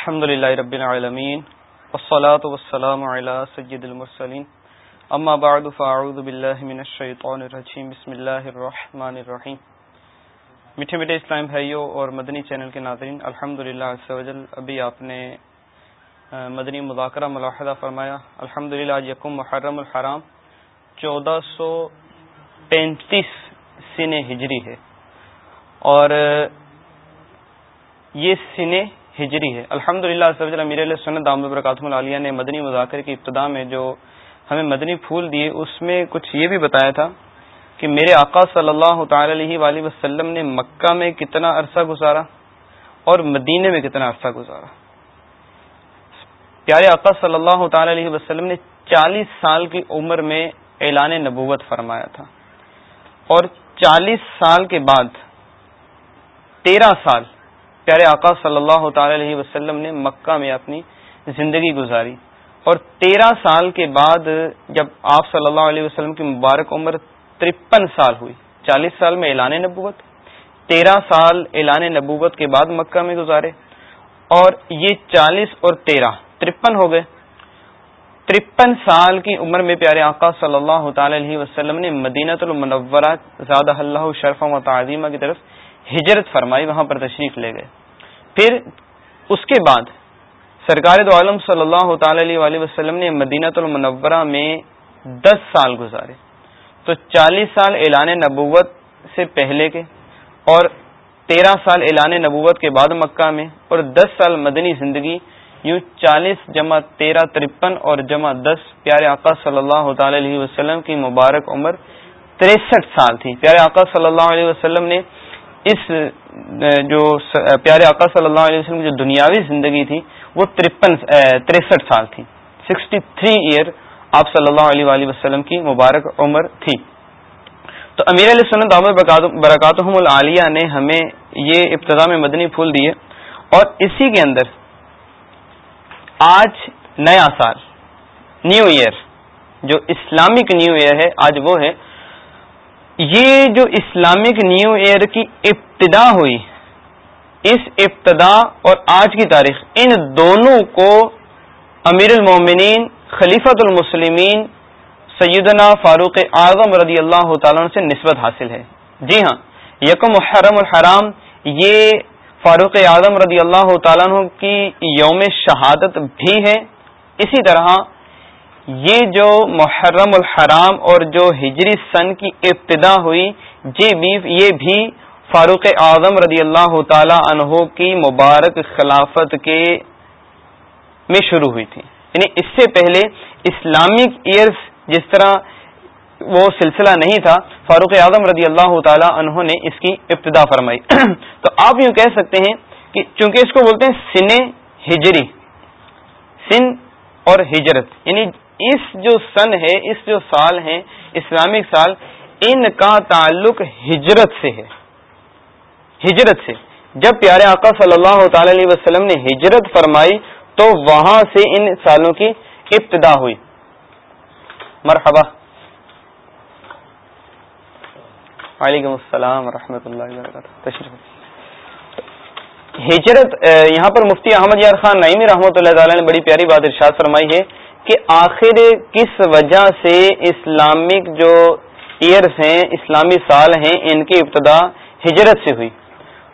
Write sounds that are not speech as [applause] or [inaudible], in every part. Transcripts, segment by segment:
الحمد للہ رب العالمین والصلاة والسلام على سید المرسلین اما بعد فاعوذ باللہ من الشیطان الرجیم بسم اللہ الرحمن الرحیم میٹھے میٹھے اسلام بھائیوں اور مدنی چینل کے ناظرین، الحمد للہ ابھی آپ نے مدنی مذاکرہ ملاحظہ فرمایا. الحمد للہ یکم محرم الحرام، چودہ سو پینتیس سن ہجری ہے. اور یہ سن ہجری ہے۔ الحمد للہ امیر علیہ سنت دام برکاتم العالیہ نے مدنی مذاکر کی ابتدا میں جو ہمیں مدنی پھول دیے، اس میں کچھ یہ بھی بتایا تھا کہ میرے آقا صلی اللہ تعالی علیہ وآلہ وسلم نے مکہ میں کتنا عرصہ گزارا اور مدینے میں کتنا عرصہ گزارا۔ پیارے آقا صلی اللہ تعالی علیہ وسلم نے چالیس سال کی عمر میں اعلان نبوت فرمایا تھا۔ اور چالیس سال کے بعد تیرہ سال پیارے آقا صلی اللہ تعالی علیہ وسلم نے مکہ میں اپنی زندگی گزاری اور تیرہ سال کے بعد جب آپ صلی اللہ علیہ وسلم کی مبارک عمر ترپن سال ہوئی، چالیس سال میں اعلان نبوت، تیرہ سال اعلان نبوت کے بعد مکہ میں گزارے اور یہ چالیس اور تیرہ ترپن ہو گئے۔ ترپن سال کی عمر میں پیارے آقا صلی اللہ تعالی علیہ وسلم نے مدینہ المنورہ، زادہ اللہ شرف و تعظیمہ کی طرف ہجرت فرمائی، وہاں پر تشریف لے گئے۔ پھر اس کے بعد سرکار دو عالم صلی اللہ تعالی علیہ وسلم نے مدینہ المنورہ میں دس سال گزارے۔ تو چالیس سال اعلان نبوت سے پہلے کے اور تیرہ سال اعلان نبوت کے بعد مکہ میں اور دس سال مدنی زندگی، یوں چالیس جمع تیرہ ترپن اور جمع دس، پیارے آقا صلی اللہ تعالی علیہ وسلم کی مبارک عمر تریسٹھ سال تھی۔ پیارے آقا صلی اللہ علیہ وسلم نے اس جو پیارے آقا صلی اللہ علیہ وسلم کی جو دنیاوی زندگی تھی، وہ ترپن تریسٹھ سال تھی۔ سکسٹی تھری ایئر آپ صلی اللہ علیہ وآلہ وسلم کی مبارک عمر تھی۔ تو امیر علیہ سنت عمر برکاتہم العالیہ نے ہمیں یہ ابتدا میں مدنی پھول دیے اور اسی کے اندر آج نیا سال، نیو ایئر، جو اسلامک نیو ایئر ہے، آج وہ ہے یہ جو اسلامک نیو ایئر کی ابتدا ہوئی، اس ابتدا اور آج کی تاریخ، ان دونوں کو امیر المومنین، خلیفۃ المسلمین، سیدنا فاروق اعظم رضی اللہ تعالیٰ سے نسبت حاصل ہے۔ جی ہاں یکم محرم الحرام، یہ فاروق اعظم رضی اللہ تعالیٰ کی یوم شہادت بھی ہے۔ اسی طرح یہ جو محرم الحرام اور جو ہجری سن کی ابتدا ہوئی جی یہ بھی فاروق اعظم رضی اللہ تعالی عنہ کی مبارک خلافت کے میں شروع ہوئی تھی۔ یعنی اس سے پہلے اسلامک ایئرس جس طرح وہ سلسلہ نہیں تھا، فاروق اعظم رضی اللہ تعالی عنہ نے اس کی ابتدا فرمائی۔ تو آپ یوں کہہ سکتے ہیں کہ چونکہ اس کو بولتے ہیں سن ہجری، سن اور ہجرت یعنی اس جو سن ہے، اس جو سال ہیں اسلامک سال، ان کا تعلق ہجرت سے ہے۔ ہجرت سے۔ جب پیارے آقا صلی اللہ تعالی علیہ وسلم نے ہجرت فرمائی، تو وہاں سے ان سالوں کی ابتدا ہوئی۔ مرحبا۔ وعلیکم السلام ورحمۃ اللہ وبرکاتہ۔ تشریف ہجرت یہاں پر مفتی احمد یار خان نعیمی رحمۃ اللہ تعالی نے بڑی پیاری بات ارشاد فرمائی ہے۔ کہ آخر کس وجہ سے اسلامک جو ایئرس ہیں، اسلامی سال ہیں، ان کی ابتدا ہجرت سے ہوئی۔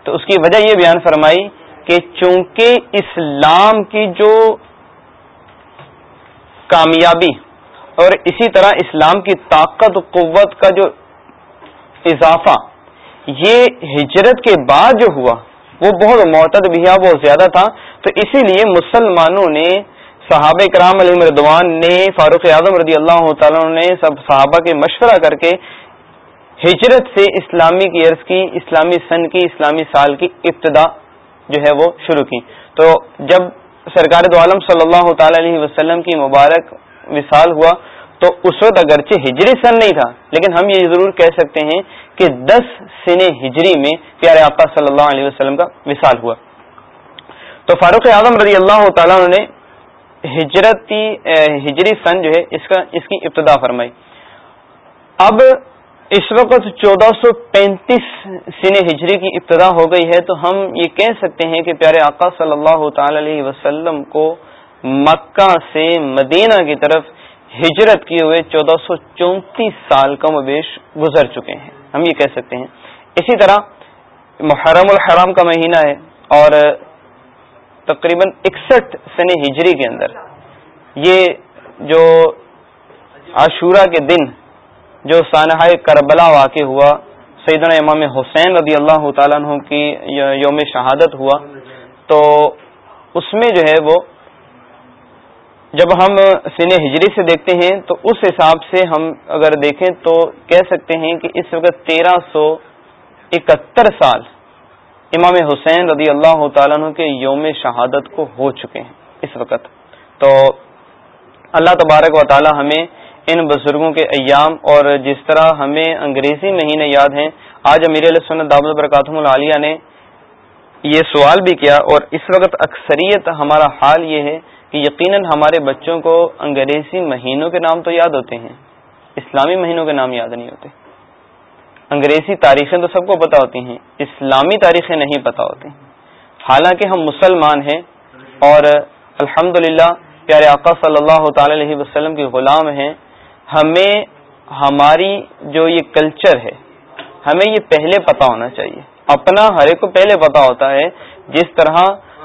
تو اس کی وجہ یہ بیان فرمائی کہ چونکہ اسلام کی جو کامیابی اور اسی طرح اسلام کی طاقت و قوت کا جو اضافہ، یہ ہجرت کے بعد جو ہوا، وہ بہت معتد بھی بہت زیادہ تھا۔ تو اسی لیے مسلمانوں نے صحابہ کرام علیہ مردوان نے، فاروق اعظم رضی اللہ تعالیٰ نے سب صحابہ کے مشورہ کر کے ہجرت سے اسلامی ایئرس کی، اسلامی سن کی، اسلامی سال کی ابتدا جو ہے وہ شروع کی۔ تو جب سرکار دو عالم صلی اللہ تعالی علیہ وسلم کی مبارک وصال ہوا، تو اس وقت اگرچہ ہجری سن نہیں تھا، لیکن ہم یہ ضرور کہہ سکتے ہیں کہ دس سن ہجری میں پیارے آقا صلی اللہ علیہ وسلم کا وصال ہوا۔ تو فاروق اعظم رضی اللہ تعالیٰ نے ہجرتی ہجری سن جو ہے، اس کا، اس کی ابتدا فرمائی۔ اب اس وقت چودہ سو پینتیس سن ہجری کی ابتدا ہو گئی ہے، تو ہم یہ کہہ سکتے ہیں کہ پیارے آقا صلی اللہ تعالی علیہ وسلم کو مکہ سے مدینہ کی طرف ہجرت کیے ہوئے چودہ سو چونتیس سال کا مبیش گزر چکے ہیں۔ ہم یہ کہہ سکتے ہیں۔ اسی طرح محرم الحرام کا مہینہ ہے اور تقریباً اکسٹھ سن ہجری کے اندر۔ یہ جو عاشورہ کے دن جو سانحہ کربلا واقع ہوا، سیدنا امام حسین رضی اللہ تعالیٰ عنہ کی یوم شہادت ہوا۔ تو اس میں جو ہے وہ جب ہم سن ہجری سے دیکھتے ہیں، تو اس حساب سے ہم اگر دیکھیں تو کہہ سکتے ہیں کہ اس وقت تیرہ سو اکہتر سال امام حسین رضی اللہ تعالیٰ عنہ کے یوم شہادت کو ہو چکے ہیں اس وقت۔ تو اللہ تبارک و تعالی ہمیں ان بزرگوں کے ایام اور جس طرح ہمیں انگریزی مہینے یاد ہیں، آج امیر علیہ سنت دعوت البرکاتم العالیہ نے یہ سوال بھی کیا اور اس وقت اکثریت ہمارا حال یہ ہے کہ یقیناً ہمارے بچوں کو انگریزی مہینوں کے نام تو یاد ہوتے ہیں، اسلامی مہینوں کے نام یاد نہیں ہوتے۔ انگریزی تاریخیں تو سب کو پتہ ہوتی ہیں، اسلامی تاریخیں نہیں پتہ ہوتی۔ حالانکہ ہم مسلمان ہیں اور الحمد پیارے آقا صلی اللہ تعالی علیہ وسلم کے غلام ہیں، ہمیں ہماری جو یہ کلچر ہے، ہمیں یہ پہلے پتا ہونا چاہیے۔ اپنا ہر ایک کو پہلے پتا ہوتا ہے، جس طرح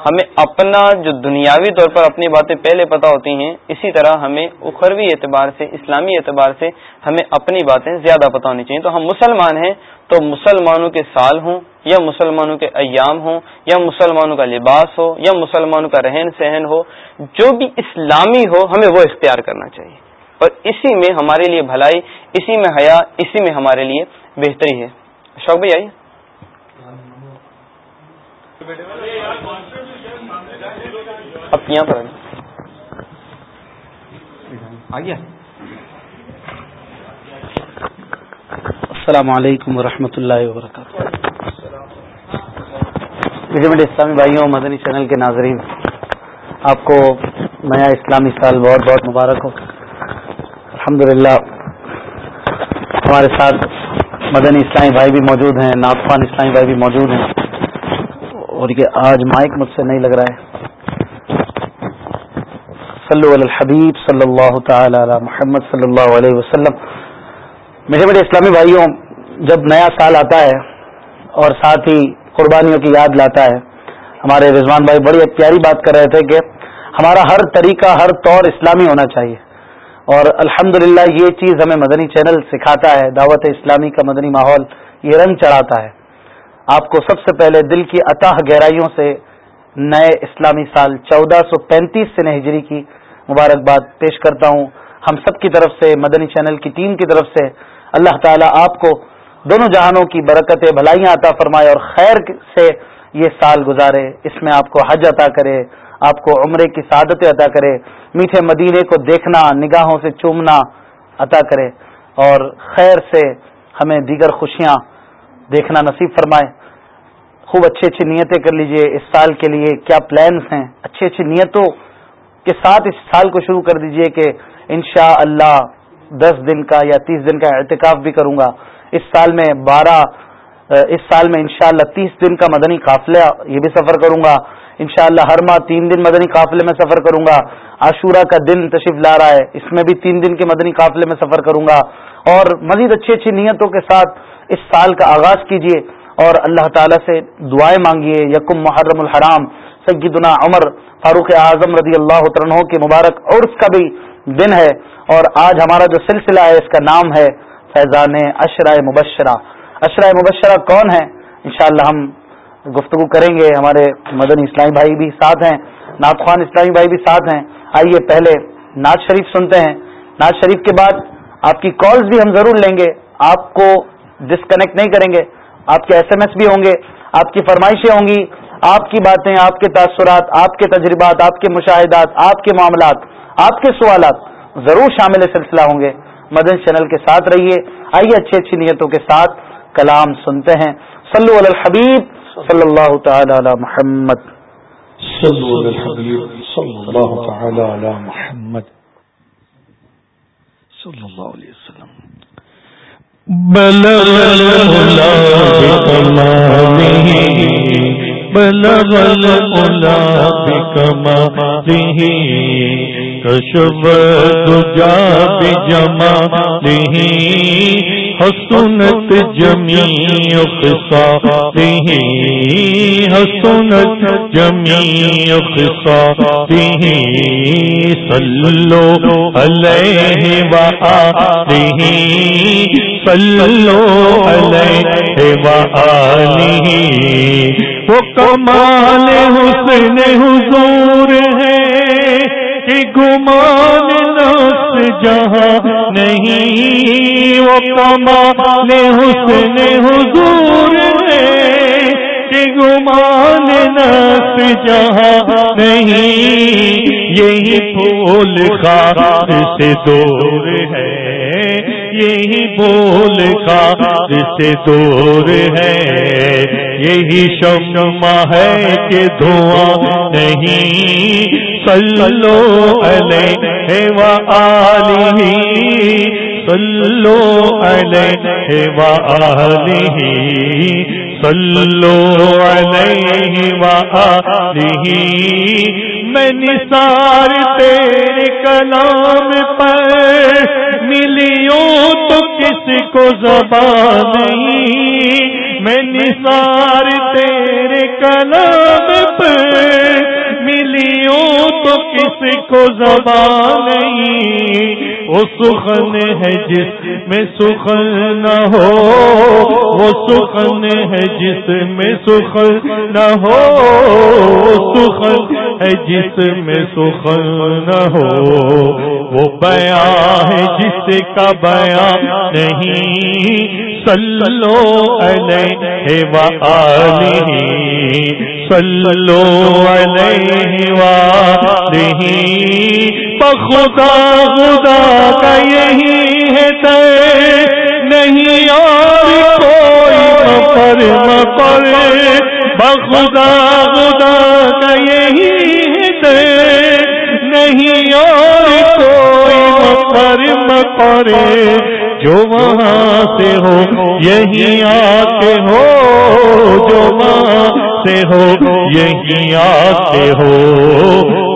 ہمیں اپنا جو دنیاوی طور پر اپنی باتیں پہلے پتا ہوتی ہیں، اسی طرح ہمیں اخروی اعتبار سے، اسلامی اعتبار سے ہمیں اپنی باتیں زیادہ پتا ہونی چاہیے۔ تو ہم مسلمان ہیں تو مسلمانوں کے سال ہوں، یا مسلمانوں کے ایام ہوں، یا مسلمانوں کا لباس ہو، یا مسلمانوں کا رہن سہن ہو، جو بھی اسلامی ہو، ہمیں وہ اختیار کرنا چاہیے۔ اور اسی میں ہمارے لیے بھلائی، اسی میں حیا، اسی میں ہمارے لیے بہتری ہے۔ شوق بھائی آئیے۔ اب یہاں پر آئیے۔ السلام علیکم ورحمۃ اللہ وبرکاتہ۔ اسلامی بھائیوں مدنی چینل کے ناظرین آپ کو نیا اسلامی سال بہت بہت مبارک ہو۔ الحمد للہ ہمارے ساتھ مدنی اسلامی بھائی بھی موجود ہیں ناطفان اسلامی بھائی بھی موجود ہیں۔ اور یہ آج مائک مجھ سے نہیں لگ رہا ہے۔ صلو علی الحبیب صلی اللہ تعالی علی محمد صلی اللہ علیہ وسلم. میرے میرے اسلامی بھائیوں، جب نیا سال آتا ہے اور ساتھ ہی قربانیوں کی یاد لاتا ہے، ہمارے رضوان بھائی بڑی پیاری بات کر رہے تھے کہ ہمارا ہر طریقہ، ہر طور اسلامی ہونا چاہیے۔ اور الحمد یہ چیز ہمیں مدنی چینل سکھاتا ہے، دعوت اسلامی کا مدنی ماحول، یہ رنگ چڑھاتا ہے۔ آپ کو سب سے پہلے دل کی عطا گہرائیوں سے نئے اسلامی سال چودہ سو پینتیس سے ہجری کی مبارکباد پیش کرتا ہوں۔ ہم سب کی طرف سے، مدنی چینل کی ٹیم کی طرف سے اللہ تعالیٰ آپ کو دونوں جہانوں کی برکت بھلائیاں عطا فرمائے اور خیر سے یہ سال گزارے۔ اس میں آپ کو حج عطا کرے، آپ کو عمرے کی سعادت عطا کرے۔ میٹھے مدینے کو دیکھنا، نگاہوں سے چومنا عطا کرے۔ اور خیر سے ہمیں دیگر خوشیاں دیکھنا نصیب فرمائے۔ خوب اچھی اچھی نیتیں کر لیجیے۔ اس سال کے لیے کیا پلانس ہیں؟ اچھی اچھی نیتوں کے ساتھ اس سال کو شروع کر دیجیے کہ انشاء اللہ دس دن کا یا تیس دن کا اعتکاف بھی کروں گا۔ اس سال میں بارہ، اس سال میں انشاءاللہ تیس دن کا مدنی قافلہ یہ بھی سفر کروں گا۔ انشاءاللہ ہر ماہ تین دن مدنی قافلے میں سفر کروں گا۔ عاشورہ کا دن تشریف لا رہا ہے، اس میں بھی تین دن کے مدنی قافلے میں سفر کروں گا۔ اور مزید اچھی اچھی نیتوں کے ساتھ اس سال کا آغاز کیجیے اور اللہ تعالیٰ سے دعائیں مانگیے یکم محرم الحرام۔ سیدنا عمر فاروق اعظم رضی اللہ عنہ کے مبارک اور اس کا بھی دن ہے اور آج ہمارا جو سلسلہ ہے، اس کا نام ہے فیضان اشرائے مبشرہ۔ اشرائے مبشرہ کون ہے؟ انشاءاللہ ہم گفتگو کریں گے۔ ہمارے مدن اسلامی بھائی بھی ساتھ ہیں، نعت خوان اسلامی بھائی بھی ساتھ ہیں۔ آئیے پہلے ناز شریف سنتے ہیں۔ ناز شریف کے بعد آپ کی کالز بھی ہم ضرور لیں گے۔ آپ کو ڈسکنیکٹ نہیں کریں گے۔ آپ کے ایس ایم ایس بھی ہوں گے۔ آپ کی فرمائشیں ہوں گی۔ آپ کی باتیں آپ کے تاثرات آپ کے تجربات آپ کے مشاہدات آپ کے معاملات آپ کے سوالات ضرور شامل سلسلہ ہوں گے۔ مدن چینل کے ساتھ رہیے۔ آئیے اچھی اچھی نیتوں کے ساتھ کلام سنتے ہیں۔ صلو علی الحبیب صلی اللہ تعالی علی محمد۔ صلو علی الحبیب صلی اللہ تعالی علی محمد۔ صلی اللہ علیہ وسلم۔ بلغ العلا بكماله بلغ العلا بكماله كشف الدجى بجماله حسنت جميع خصاله حسنت جميع خصاله صلوا عليه وآله صلوا عليه وآله وہ کمال حسن حضور ہے گمان نفس جہاں نہیں، وہ کمال حسن حضور نے گمان نفس جہاں نہیں، یہی پھول خار سے دور ہے۔ یہی بول کا جسے دور ہے۔ یہی شمع ہے کہ دھواں نہیں۔ سلو علیہ وآلہ سلو علیہ وآلہ صلو علیہ وآلہ. میں نثار تیرے کلام پر ملیوں تو کس کو زبان نہیں؟ میں نثار تیرے کلام پر لیوں تو کس کو زبان نہیں۔ وہ سخن ہے جس میں سخن نہ ہو۔ وہ سخن ہے جس میں سخن نہ ہو۔ وہ سخن ہے جس میں سخن نہ ہو، وہ بیان ہے جس کا بیان نہیں۔ سلو علیہ وآلہ سلو علیہ وآلہ۔ بخدا خدا کا یہی ہے تے نہیں اور کوئی مفر مفر بخدا خدا جو وہاں سے ہو، یہی آتے ہو، جو وہاں سے ہو، یہی آتے ہو۔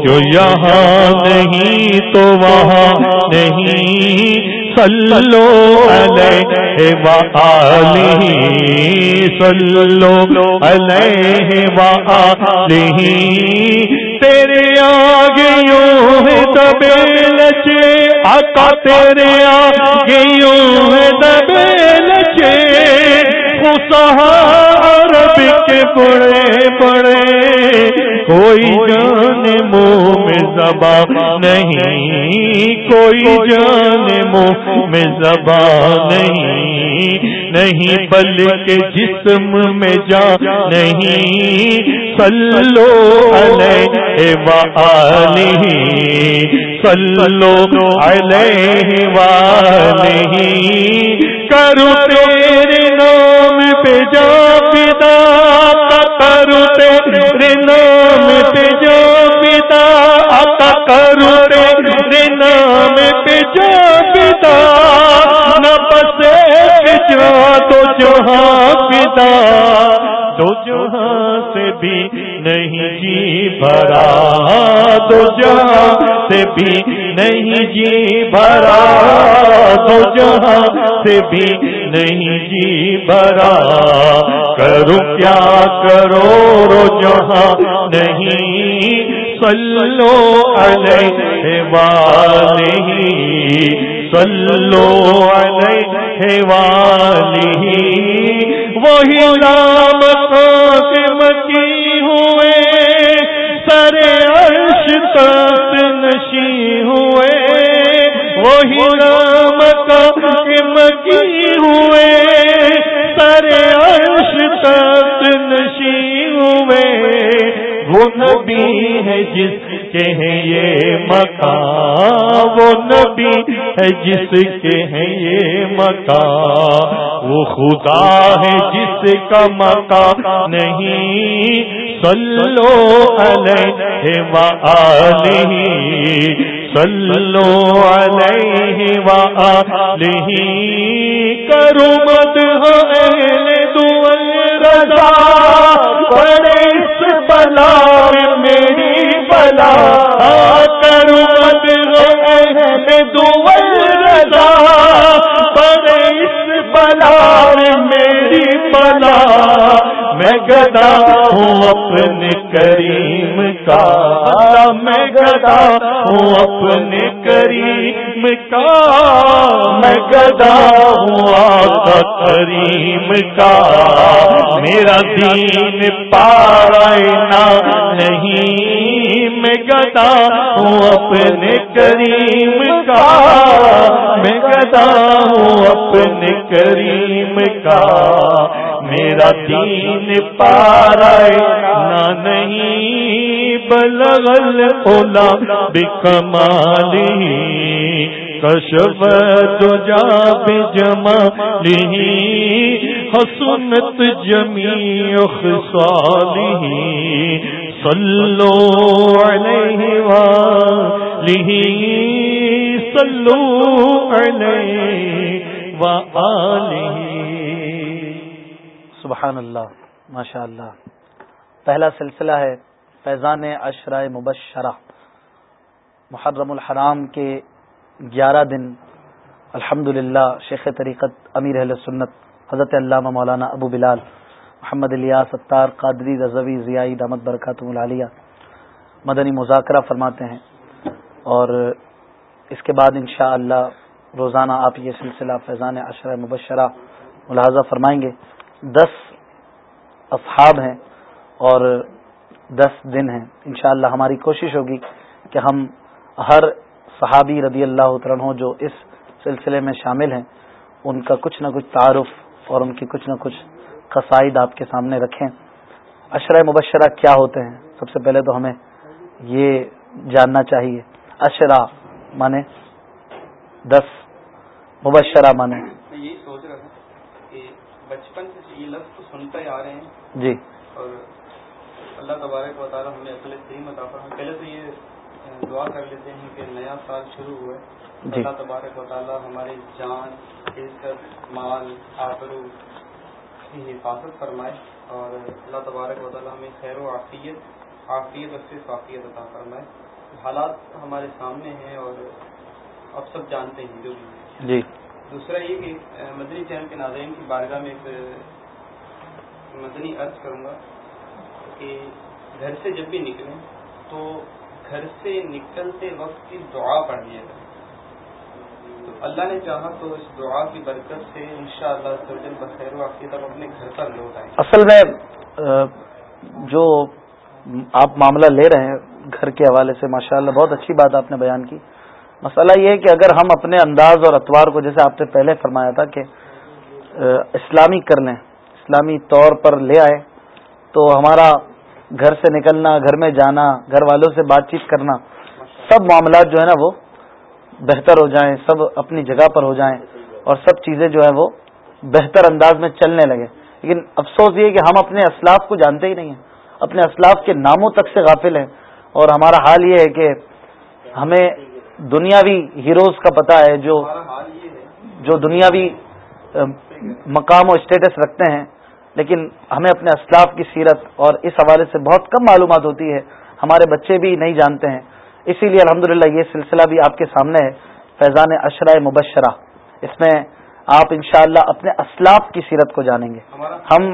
جو یہاں نہیں تو وہاں نہیں سلو علیہ وآلہ سلو علیہ وآلہ تیرے آگے یوں ہے دبے لچے، آقا تیرے آگے یوں ہے دبے لچے عرب کے بڑے بڑے کوئی جان منہ میں زبا نہیں کوئی جان منہ میں زبا نہیں نہیں بلکہ جسم میں جا نہیں۔ سلو علیہ وآلہ سلو علیہ وآلہ۔ کرو تیرے نام پہ جا پتا نام پہ پتا آقا کرو تیرے نام پہ پتا نہ بسے جا تو جہاں پتا دو جہاں سے بھی نہیں جی بھرا۔ دو جہاں سے بھی نہیں جی بھرا۔ دو جہاں سے بھی نہیں جی بھرا، کرو کیا کرو رو جہاں، نہیں سلو علیہ والہ سلو علیہ والہ وہی نام مکی ہوئے، سر عرش تک نشی ہوئے۔ وہی نام مکی ہوئے نبی ہے جس کے ہیں یہ مکان، وہ نبی ہے جس کے ہیں یہ مکان۔ وہ خدا ہے جس کا مکان نہیں سلو علیہ وآلہ سلو علیہ وآلہ کرو مد میں گدا ہوں اپنے کریم کا۔ میں گدا ہوں اپنے کریم کا۔ میں گدا ہوں آقا کریم کا۔ میرا دین پارائنا نہیں۔ میں گدا ہوں اپنے کریم کا۔ میں گدا ہوں اپنے کریم کا۔ میرا دین پارائے نہ نہیں بلغل اولا بکمالی کشف دجا بجمالی حسنت جمیع خصالی صلو علیہ وآلہ صلو علیہ وآلہ سبحان اللہ ماشاء اللہ پہلا سلسلہ ہے فیضان اشرائے مبشرہ، محرم الحرام کے گیارہ دن. الحمد شیخ طریقت امیر اہل سنت، حضرت علامہ مولانا ابو بلال. محمد الیاس ستار قادری، رضوی ضیائی دامت برکات العالیہ مدنی مذاکرہ فرماتے ہیں۔ اور اس کے بعد انشاءاللہ اللہ روزانہ آپ یہ سلسلہ فیضان اشرائے مبشرہ ملاحظہ فرمائیں گے۔ دس اصحاب ہیں اور دس دن ہیں۔ انشاءاللہ ہماری کوشش ہوگی کہ ہم ہر صحابی رضی اللہ عنہ جو اس سلسلے میں شامل ہیں، ان کا کچھ نہ کچھ تعارف اور ان کی کچھ نہ کچھ قصائد آپ کے سامنے رکھیں۔ اشرۂ مبشرہ کیا ہوتے ہیں؟ سب سے پہلے تو ہمیں یہ جاننا چاہیے۔ اشرا مانے دس مبشرہ مانے۔ بچپن سے یہ لفظ تو سنتے ہی آ رہے ہیں۔ جی۔ اور اللہ تبارک و تعالیٰ ہمیں اصل صحیح ہم پہلے تو یہ دعا کر لیتے ہیں کہ نیا سال شروع ہوئے۔ جی۔ اللہ تبارک و تعالیٰ ہماری جان عزت مال آبرو کی حفاظت فرمائے اور اللہ تبارک و تعالیٰ ہمیں خیر و عافیت عافیت اور صرف عافیت عطا فرمائے۔ حالات ہمارے سامنے ہیں اور اب سب جانتے ہیں جو بھی جی۔ دوسرا یہ کہ مدنی چینل کے ناظرین کی بارگاہ میں ایک مدنی عرض کروں گا کہ گھر سے جب بھی نکلیں تو گھر سے نکلتے وقت کی دعا پڑھیے گا تو اللہ نے چاہا تو اس دعا کی برکت سے انشاءاللہ شاء اللہ بخیر و تک اپنے گھر پر لوٹ آئے اصل میں جو آپ معاملہ لے رہے ہیں گھر کے حوالے سے، ماشاءاللہ بہت اچھی بات آپ نے بیان کی۔ مسئلہ یہ ہے کہ اگر ہم اپنے انداز اور اتوار کو، جیسے آپ نے پہلے فرمایا تھا کہ اسلامی کر لیں، اسلامی طور پر لے آئے تو ہمارا گھر سے نکلنا، گھر میں جانا، گھر والوں سے بات چیت کرنا، سب معاملات جو ہے نا، وہ بہتر ہو جائیں، سب اپنی جگہ پر ہو جائیں اور سب چیزیں جو ہے وہ بہتر انداز میں چلنے لگے۔ لیکن افسوس یہ کہ ہم اپنے اسلاف کو جانتے ہی نہیں ہیں۔ اپنے اسلاف کے ناموں تک سے غافل ہیں۔ اور ہمارا حال یہ ہے کہ ہمیں دنیاوی ہیروز کا پتہ ہے جو جو دنیاوی مقام و اسٹیٹس رکھتے ہیں۔ لیکن ہمیں اپنے اسلاف کی سیرت اور اس حوالے سے بہت کم معلومات ہوتی ہے۔ ہمارے بچے بھی نہیں جانتے ہیں۔ اسی لیے الحمد یہ سلسلہ بھی آپ کے سامنے ہے فیضان اشرائے مبشرہ۔ اس میں آپ انشاءاللہ اپنے اسلاف کی سیرت کو جانیں گے۔ ہم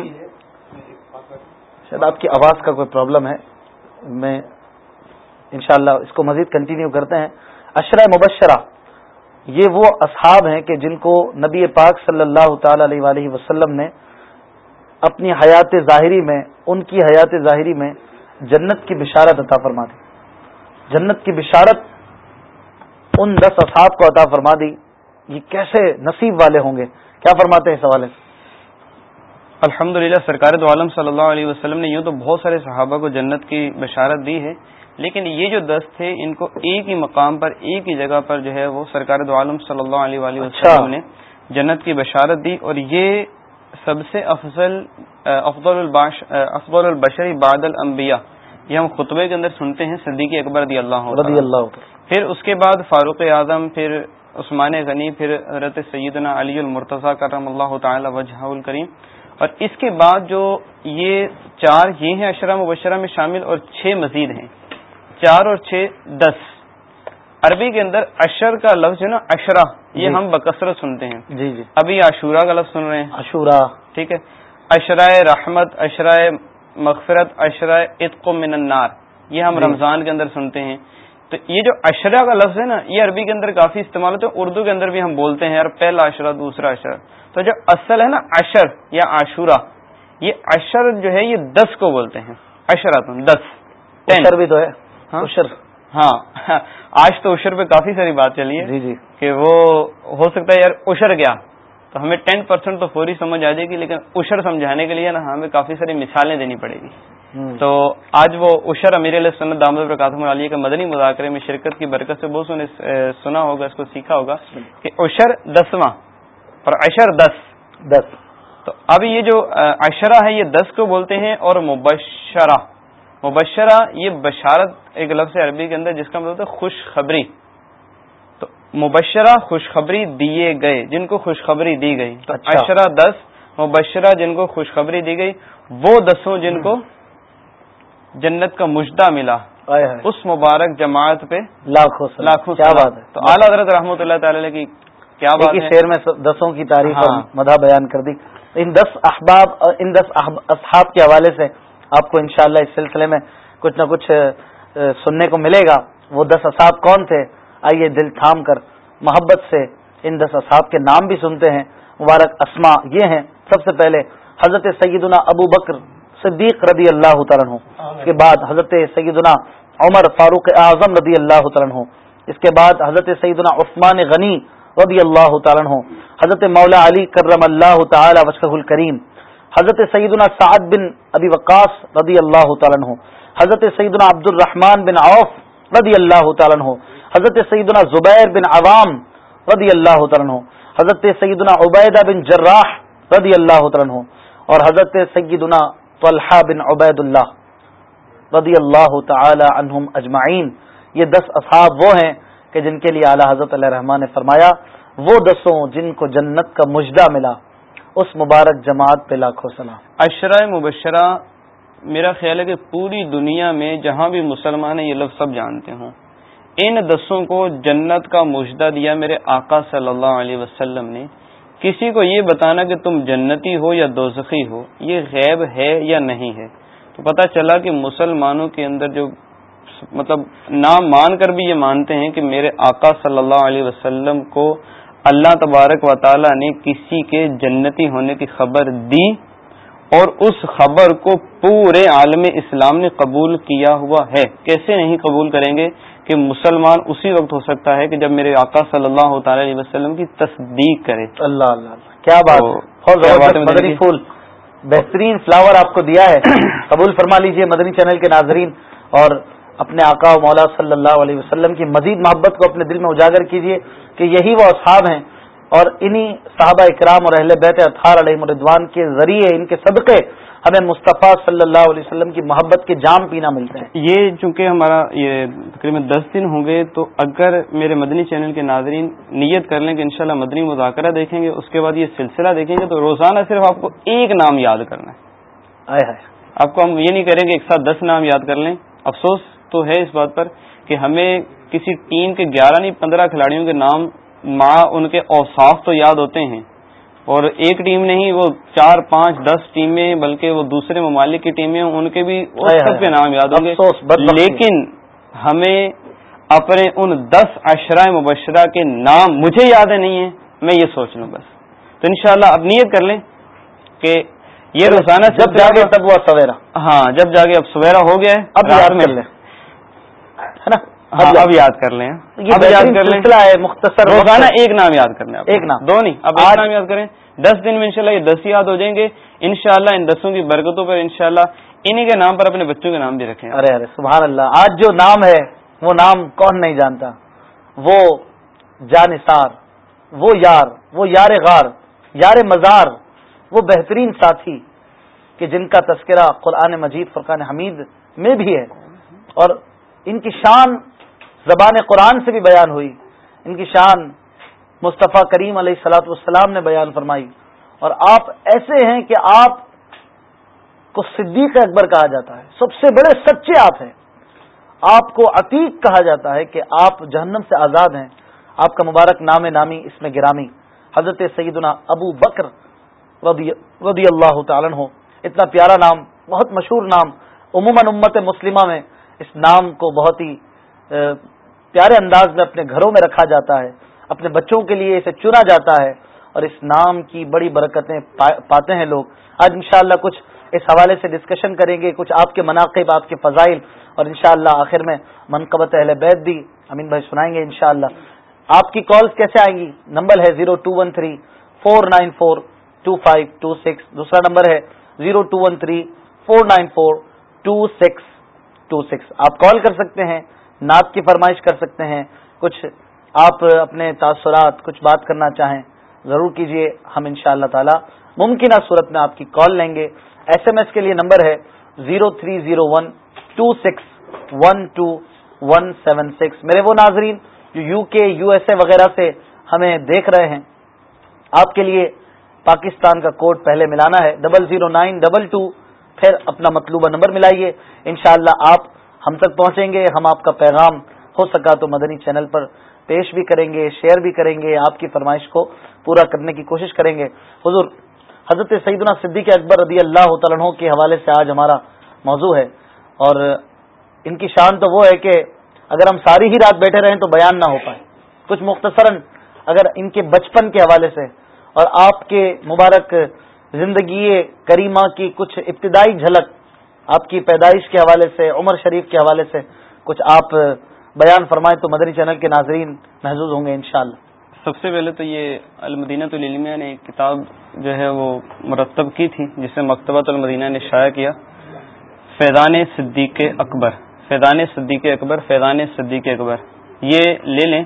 شاید آپ کی آواز کا کوئی پرابلم ہے میں انشاءاللہ اس کو مزید کنٹینیو کرتے ہیں۔ اشرا مبشرہ یہ وہ اصحاب ہیں کہ جن کو نبی پاک صلی اللہ تعالی علیہ وآلہ وسلم نے اپنی حیات ظاہری میں ان کی حیات ظاہری میں جنت کی بشارت عطا فرما دی۔ جنت کی بشارت ان دس اصحاب کو عطا فرما دی۔ یہ کیسے نصیب والے ہوں گے؟ کیا فرماتے ہیں اس حوالے سے؟ الحمد للہ سرکار دو عالم صلی اللہ علیہ وسلم نے یوں تو بہت سارے صحابہ کو جنت کی بشارت دی ہے لیکن یہ جو دس تھے ان کو ایک ہی مقام پر ایک ہی جگہ پر جو ہے وہ سرکار دو عالم صلی اللہ علیہ وآلہ اچھا۔ وسلم نے جنت کی بشارت دی۔ اور یہ سب سے افضل افضل الباش افضل البشری بعد الانبیاء۔ یہ ہم خطبے کے اندر سنتے ہیں صدیقی اکبر رضی اللہ رضی اللہ پھر اس کے بعد فاروق اعظم پھر عثمان غنی پھر حضرت سیدنا علی المرتضی کرم اللہ تعالی وجہ الکریم۔ اور اس کے بعد جو یہ چار یہ ہیں اشرا مبشرہ میں شامل اور چھ مزید ہیں۔ چار اور چھ دس۔ عربی کے اندر اشر کا لفظ ہے نا اشرا یہ جی۔ ہم بکثرت سنتے ہیں۔ جی جی۔ ابھی عاشورہ کا لفظ سن رہے ہیں۔ عاشورہ۔ ٹھیک ہے۔ اشرائے رحمت اشرائے مغفرت اشرائے اطق من النار یہ ہم جی۔ رمضان کے اندر سنتے ہیں۔ تو یہ جو اشرا کا لفظ ہے نا یہ عربی کے اندر کافی استعمال ہوتا ہے اردو کے اندر بھی ہم بولتے ہیں یار پہلا اشرا دوسرا اشر تو جو اصل ہے نا اشر یا عاشورہ یہ اشر جو ہے یہ دس کو بولتے ہیں۔ اشرا تم دس بھی تو ہے۔ ہاں؟ ہاں۔ [laughs] آج تو اشر پہ کافی ساری بات چلی ہے جی جی۔ کہ وہ ہو سکتا ہے یار اشر کیا؟ تو ہمیں ٹین پرسینٹ تو فوری سمجھ آ جائے گی لیکن اشر سمجھانے کے لیے نا ہمیں کافی ساری مثالیں دینی پڑے گی۔ تو آج وہ اشر امیر علیہ سنت دامد القاتم علیہ کا مدنی مذاکرے میں شرکت کی برکت سے بہت سنا ہوگا اس کو سیکھا ہوگا کہ اشر دسواں اور اشر دس۔ دس۔ تو اب یہ جو اشرا ہے یہ دس کو بولتے ہیں اور مبشرہ۔ مبشرہ یہ بشارت ایک لفظ عربی کے اندر جس کا مطلب ہے خوشخبری۔ مبشرہ خوشخبری دیے گئے جن کو خوشخبری دی گئی۔ تو اچھا۔ اشرا دس مبشرہ جن کو خوشخبری دی گئی وہ دسوں جن کو جنت کا مجدہ ملا۔ اس مبارک جماعت پہ لاکھوں لاکھوں کیا بات ہے؟ تو اعلیٰ حضرت رحمۃ اللہ تعالی کی کیا بات ہے؟ شعر میں دسوں کی تاریخ ہاں۔ مدح بیان کر دی۔ ان دس احباب ان دس اصحاب کے حوالے سے آپ کو انشاءاللہ اس سلسلے میں کچھ نہ کچھ سننے کو ملے گا۔ وہ دس اصحاب کون تھے؟ آئیے دل تھام کر محبت سے ان دس اصحاب کے نام بھی سنتے ہیں۔ مبارک اسما یہ ہیں۔ سب سے پہلے حضرت سیدنا ابو بکر صدیق رضی اللہ تعالیٰ اس کے بعد حضرت سیدنا عمر فاروق اعظم رضی اللہ تعالیٰ اس کے بعد حضرت سیدنا عثمان غنی رضی اللہ تعالیٰ حضرت مولا علی کرم اللہ تعالی وشق الکریم۔ حضرت سیدنا سعد بن ابی وقاص رضی اللہ تعالیٰ حضرت سیدنا عبد الرحمان بن عوف رضی اللہ تعالیٰ حضرت سیدنا زبیر بن عوام رضی اللہ تعالیٰ حضرت سیدنا عبیدہ بن جراح رضی اللہ تعالیٰ اور حضرت سیدنا طلحہ بن عبید اللہ رضی اللہ تعالی عنہم اجمعین۔ یہ دس اصحاب وہ ہیں کہ جن کے لیے اعلی حضرت علیہ رحمان نے فرمایا، وہ دسوں جن کو جنت کا مجدہ ملا، اس مبارک جماعت پہ لاکھوں سلام۔ اشرا مبشرہ، میرا خیال ہے کہ پوری دنیا میں جہاں بھی مسلمان ہیں، یہ لفظ سب جانتے ہوں۔ ان دسوں کو جنت کا مجدہ دیا میرے آقا صلی اللہ علیہ وسلم نے۔ کسی کو یہ بتانا کہ تم جنتی ہو یا دوزخی ہو، یہ غیب ہے یا نہیں ہے؟ تو پتہ چلا کہ مسلمانوں کے اندر جو مطلب نام مان کر بھی یہ مانتے ہیں کہ میرے آقا صلی اللہ علیہ وسلم کو اللہ تبارک و تعالی نے کسی کے جنتی ہونے کی خبر دی اور اس خبر کو پورے عالم اسلام نے قبول کیا ہوا ہے۔ کیسے نہیں قبول کریں گے؟ کہ مسلمان اسی وقت ہو سکتا ہے کہ جب میرے آقا صلی اللہ تعالی علیہ وسلم کی تصدیق کرے۔ اللہ اللہ کیا بات مدنی پھول۔ بہترین فلاور آپ کو دیا ہے۔ [coughs] قبول فرما لیجیے مدنی چینل کے ناظرین اور اپنے آقا و مولا صلی اللہ علیہ وسلم کی مزید محبت کو اپنے دل میں اجاگر کیجیے کہ یہی وہ اصحاب ہیں اور انہی صحابہ اکرام اور اہل بیت اطہار علیہ مردوان کے ذریعے ان کے صدقے ہمیں مصطفیٰ صلی اللہ علیہ وسلم کی محبت کے جام پینا ملتے ہیں۔ یہ چونکہ ہمارا یہ تقریباً دس دن ہوں گے تو اگر میرے مدنی چینل کے ناظرین نیت کر لیں کہ انشاءاللہ مدنی مذاکرہ دیکھیں گے اس کے بعد یہ سلسلہ دیکھیں گے تو روزانہ صرف آپ کو ایک نام یاد کرنا ہے۔ آپ کو ہم یہ نہیں کریں گے ایک ساتھ دس نام یاد کر لیں۔ افسوس تو ہے اس بات پر کہ ہمیں کسی ٹیم کے گیارہ نہیں پندرہ کھلاڑیوں کے نام ماں ان کے اوساف تو یاد ہوتے ہیں۔ اور ایک ٹیم نہیں وہ چار پانچ دس ٹیمیں بلکہ وہ دوسرے ممالک کی ٹیمیں ان کے بھی سب کے نام یاد ہوں گے۔ لیکن ہمیں اپنے ان دس اشرائے مبشرہ کے نام مجھے یاد نہیں ہے میں یہ سوچ لوں بس۔ تو انشاءاللہ اب نیت کر لیں کہ یہ روزانہ جب جاگے تب وہ سویرا ہاں جب جاگے اب سویرا ہو گیا ہے اب یاد کر لیں۔ ہے نا؟ اب یاد کر لیں۔ اب یاد کر لیں۔ مختصر روزانہ ایک نام یاد کرنا ایک نام۔ دو نہیں اب ایک نام یاد کریں۔ دس دن میں انشاءاللہ یہ دس یاد ہو جائیں گے۔ انشاءاللہ ان دسوں کی برکتوں پر انشاءاللہ انہی کے نام پر اپنے بچوں کے نام بھی رکھیں۔ ارے ارے سبحان اللہ۔ آج جو نام ہے وہ نام کون نہیں جانتا۔ وہ جانثار وہ یار وہ یار غار یار مزار وہ بہترین ساتھی کہ جن کا تذکرہ قرآن مجید فرقان حمید میں بھی ہے۔ اور ان کی شان زبان قرآن سے بھی بیان ہوئی۔ ان کی شان مصطفیٰ کریم علیہ السلاۃ والسلام نے بیان فرمائی۔ اور آپ ایسے ہیں کہ آپ کو صدیق اکبر کہا جاتا ہے۔ سب سے بڑے سچے آپ ہیں۔ آپ کو عتیق کہا جاتا ہے کہ آپ جہنم سے آزاد ہیں۔ آپ کا مبارک نام نامی اس میں گرامی۔ حضرت سیدنا ابو بکر رضی رضی اللہ تعالیٰ ہو اتنا پیارا نام، بہت مشہور نام، عموماً امت مسلمہ میں اس نام کو بہت ہی پیارے انداز میں اپنے گھروں میں رکھا جاتا ہے، اپنے بچوں کے لیے اسے چنا جاتا ہے اور اس نام کی بڑی برکتیں پاتے ہیں لوگ۔ آج انشاءاللہ کچھ اس حوالے سے ڈسکشن کریں گے، کچھ آپ کے مناقب، آپ کے فضائل اور انشاءاللہ آخر میں منقبت اہل بیت بھی امین بھائی سنائیں گے انشاءاللہ۔ آپ کی کالز کیسے آئیں گی؟ نمبر ہے zero two one three four nine four two five two six. دوسرا نمبر ہے zero two one three four nine four two six two six. آپ کال کر سکتے ہیں نعت کی فرمائش کر سکتے ہیں۔ کچھ آپ اپنے تاثرات، کچھ بات کرنا چاہیں، ضرور کیجیے ہم ان شاء اللہ تعالی۔ ممکنہ صورت میں آپ کی کال لیں گے۔ ایس ایم ایس کے لیے نمبر ہے zero three zero one two six one two one seven six. میرے وہ ناظرین جو یو کے، یو ایس اے وغیرہ سے ہمیں دیکھ رہے ہیں، آپ کے لیے پاکستان کا کوڈ پہلے ملانا ہے۔ Double zero nine double two پھر اپنا مطلوبہ نمبر ملائیے۔ انشاءاللہ آپ ہم تک پہنچیں گے، ہم آپ کا پیغام ہو سکا تو مدنی چینل پر پیش بھی کریں گے، شیئر بھی کریں گے، آپ کی فرمائش کو پورا کرنے کی کوشش کریں گے۔ حضور، حضرت سیدنا صدیق اکبر رضی اللہ تعالیٰ کے حوالے سے آج ہمارا موضوع ہے۔ اور ان کی شان تو وہ ہے کہ اگر ہم ساری ہی رات بیٹھے رہیں تو بیان نہ ہو پائے۔ کچھ مختصراً اگر ان کے بچپن کے حوالے سے اور آپ کے مبارک زندگی کریمہ کی کچھ ابتدائی جھلک آپ کی پیدائش کے حوالے سے، عمر شریف کے حوالے سے کچھ آپ بیان فرمائیں تو مدنی چینل کے ناظرین محظوظ ہوں گے انشاءاللہ۔ سب سے پہلے تو یہ المدینہ العلمیہ نے ایک کتاب جو ہے وہ مرتب کی تھی جسے مکتبۃ المدینہ نے شائع کیا، فیضان صدیق اکبر۔ فیضان صدیق اکبر، فیضان صدیق اکبر۔ یہ لے لیں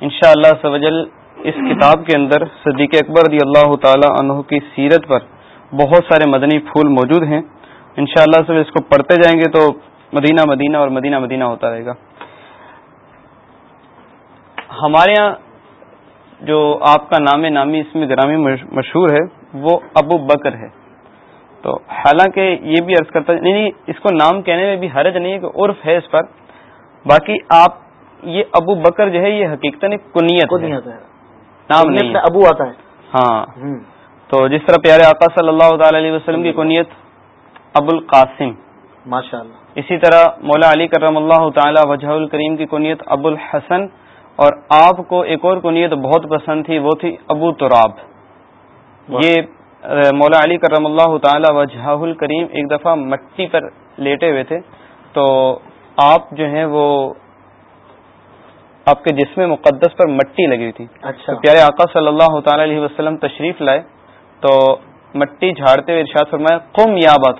شاء اللہ اس کتاب کے اندر صدیق اکبر رضی اللہ تعالی عنہ کی سیرت پر بہت سارے مدنی پھول موجود ہیں۔ انشاءاللہ اللہ اس کو پڑھتے جائیں گے تو مدینہ مدینہ اور مدینہ مدینہ ہوتا رہے گا۔ ہمارے ہاں جو آپ کا نام نامی اس میں گرامی مشہور ہے وہ ابو بکر ہے۔ تو حالانکہ یہ بھی عرض کرتا نہیں اس کو نام کہنے میں بھی حرج نہیں ہے کہ عرف ہے اس پر۔ باقی آپ یہ ابو بکر جو ہے یہ حقیقت کنیت نام نہیں ابو آتا ہے۔ ہاں۔ تو جس طرح پیارے آقا صلی اللہ تعالی علیہ وسلم کی کنیت ابو القاسم ماشاء اللہ۔ اسی طرح مولا علی کرم اللہ تعالی وجہ الکریم کی کنیت ابو الحسن اور آپ کو ایک اور کنیت بہت پسند تھی وہ تھی ابو تراب۔ یہ مولا علی کرم اللہ تعالی وجہ الکریم ایک دفعہ مٹی پر لیٹے ہوئے تھے۔ تو آپ جو ہیں وہ آپ کے جسم مقدس پر مٹی لگی ہوئی تھی۔ اچھا۔ پیارے آقا صلی اللہ تعالی علیہ وسلم تشریف لائے۔ تو مٹی جھاڑتے ہوئے ارشاد فرمایا قم یا بات